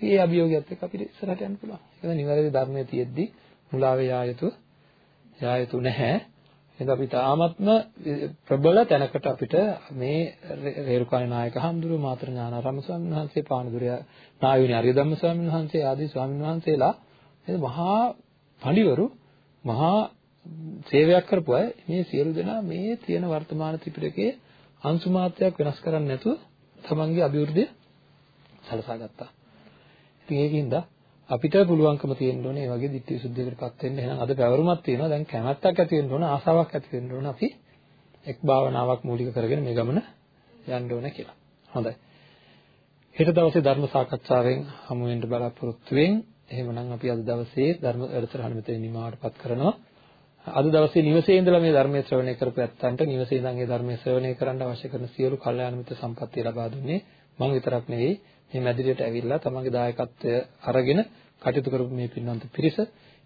ඉතින් ඒ අභියෝගයත් එක්ක අපිට ඉස්සරහට යන්න පුළුවන්. ඒක නිවැරදි ධර්මයේ තියෙද්දි මුලාවේ යා යුතු යා යුතු නැහැ. එහෙනම් අපි තාමත්ම ප්‍රබල තැනකට අපිට මේ රේරුකාණේ නායක හඳුරු මාතර ඥානාරාම ස්වාමීන් වහන්සේ පානදුරිය නායුනි අරිය ධම්ම ස්වාමීන් වහන්සේ ආදී ස්වාමීන් වහන්සේලා නේද මහා පඬිවරු මහා සේවයක් කරපු අය මේ සියලු දෙනා මේ තියෙන වර්තමාන ත්‍රිපිටකයේ අංශු මාත්‍රයක් වෙනස් කරන්නේ නැතුව තමන්ගේ අභිවෘද්ධිය සලසා ගත්තා. ඉතින් ඒකින්ද අපිට පුළුවන්කම තියෙන්න ඕනේ මේ වගේ ditthi සුද්ධියකටපත් වෙන්න. එහෙනම් අද පැවරුමක් තියෙනවා. දැන් කැමැත්තක් ඇති වෙන්න ඕන, ආසාවක් ඇති වෙන්න ඕන අපි එක් භාවනාවක් මූලික කරගෙන මේ ගමන යන්න ඕනේ කියලා. හොඳයි. හෙට දවසේ ධර්ම සාකච්ඡාවෙන් හමු වෙන්න බලාපොරොත්තු වෙමින් එහෙමනම් අපි අද දවසේ ධර්ම වැඩසටහන මෙතන නිමාවටපත් කරනවා. අද දවසේ නිවසේ ඉඳලා මේ ධර්මයේ ශ්‍රවණය කරපු ඇත්තන්ට නිවසේ ඉඳන් මේ ධර්මයේ ශ්‍රවණය කරන්න අවශ්‍ය කරන සියලු කල්යාණ මිත්‍ර සම්පත්තිය ලබා දුන්නේ මම විතරක් නෙවෙයි මේ මැදිරියට ඇවිල්ලා තමන්ගේ දායකත්වය අරගෙන කටයුතු කරපු මේ පින්වන්ත පිරිස.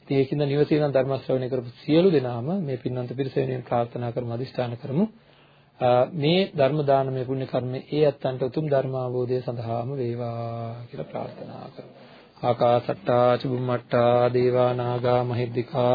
ඉතින් ඒකින්ද නිවසේ ඉඳන් ධර්ම ශ්‍රවණය කරපු සියලු දෙනාම මේ පින්වන්ත පිරිස වෙනුවෙන් ප්‍රාර්ථනා කරමු අදිෂ්ඨාන කරමු. මේ ධර්ම දානමය පුණ්‍ය කර්මය ඒ අත්තන්ට උතුම් ධර්ම අවබෝධය සඳහාම වේවා කියලා ප්‍රාර්ථනා කරමු. ආකාසට්ටා චුම්මට්ටා දේවා නාග මහිද්దికා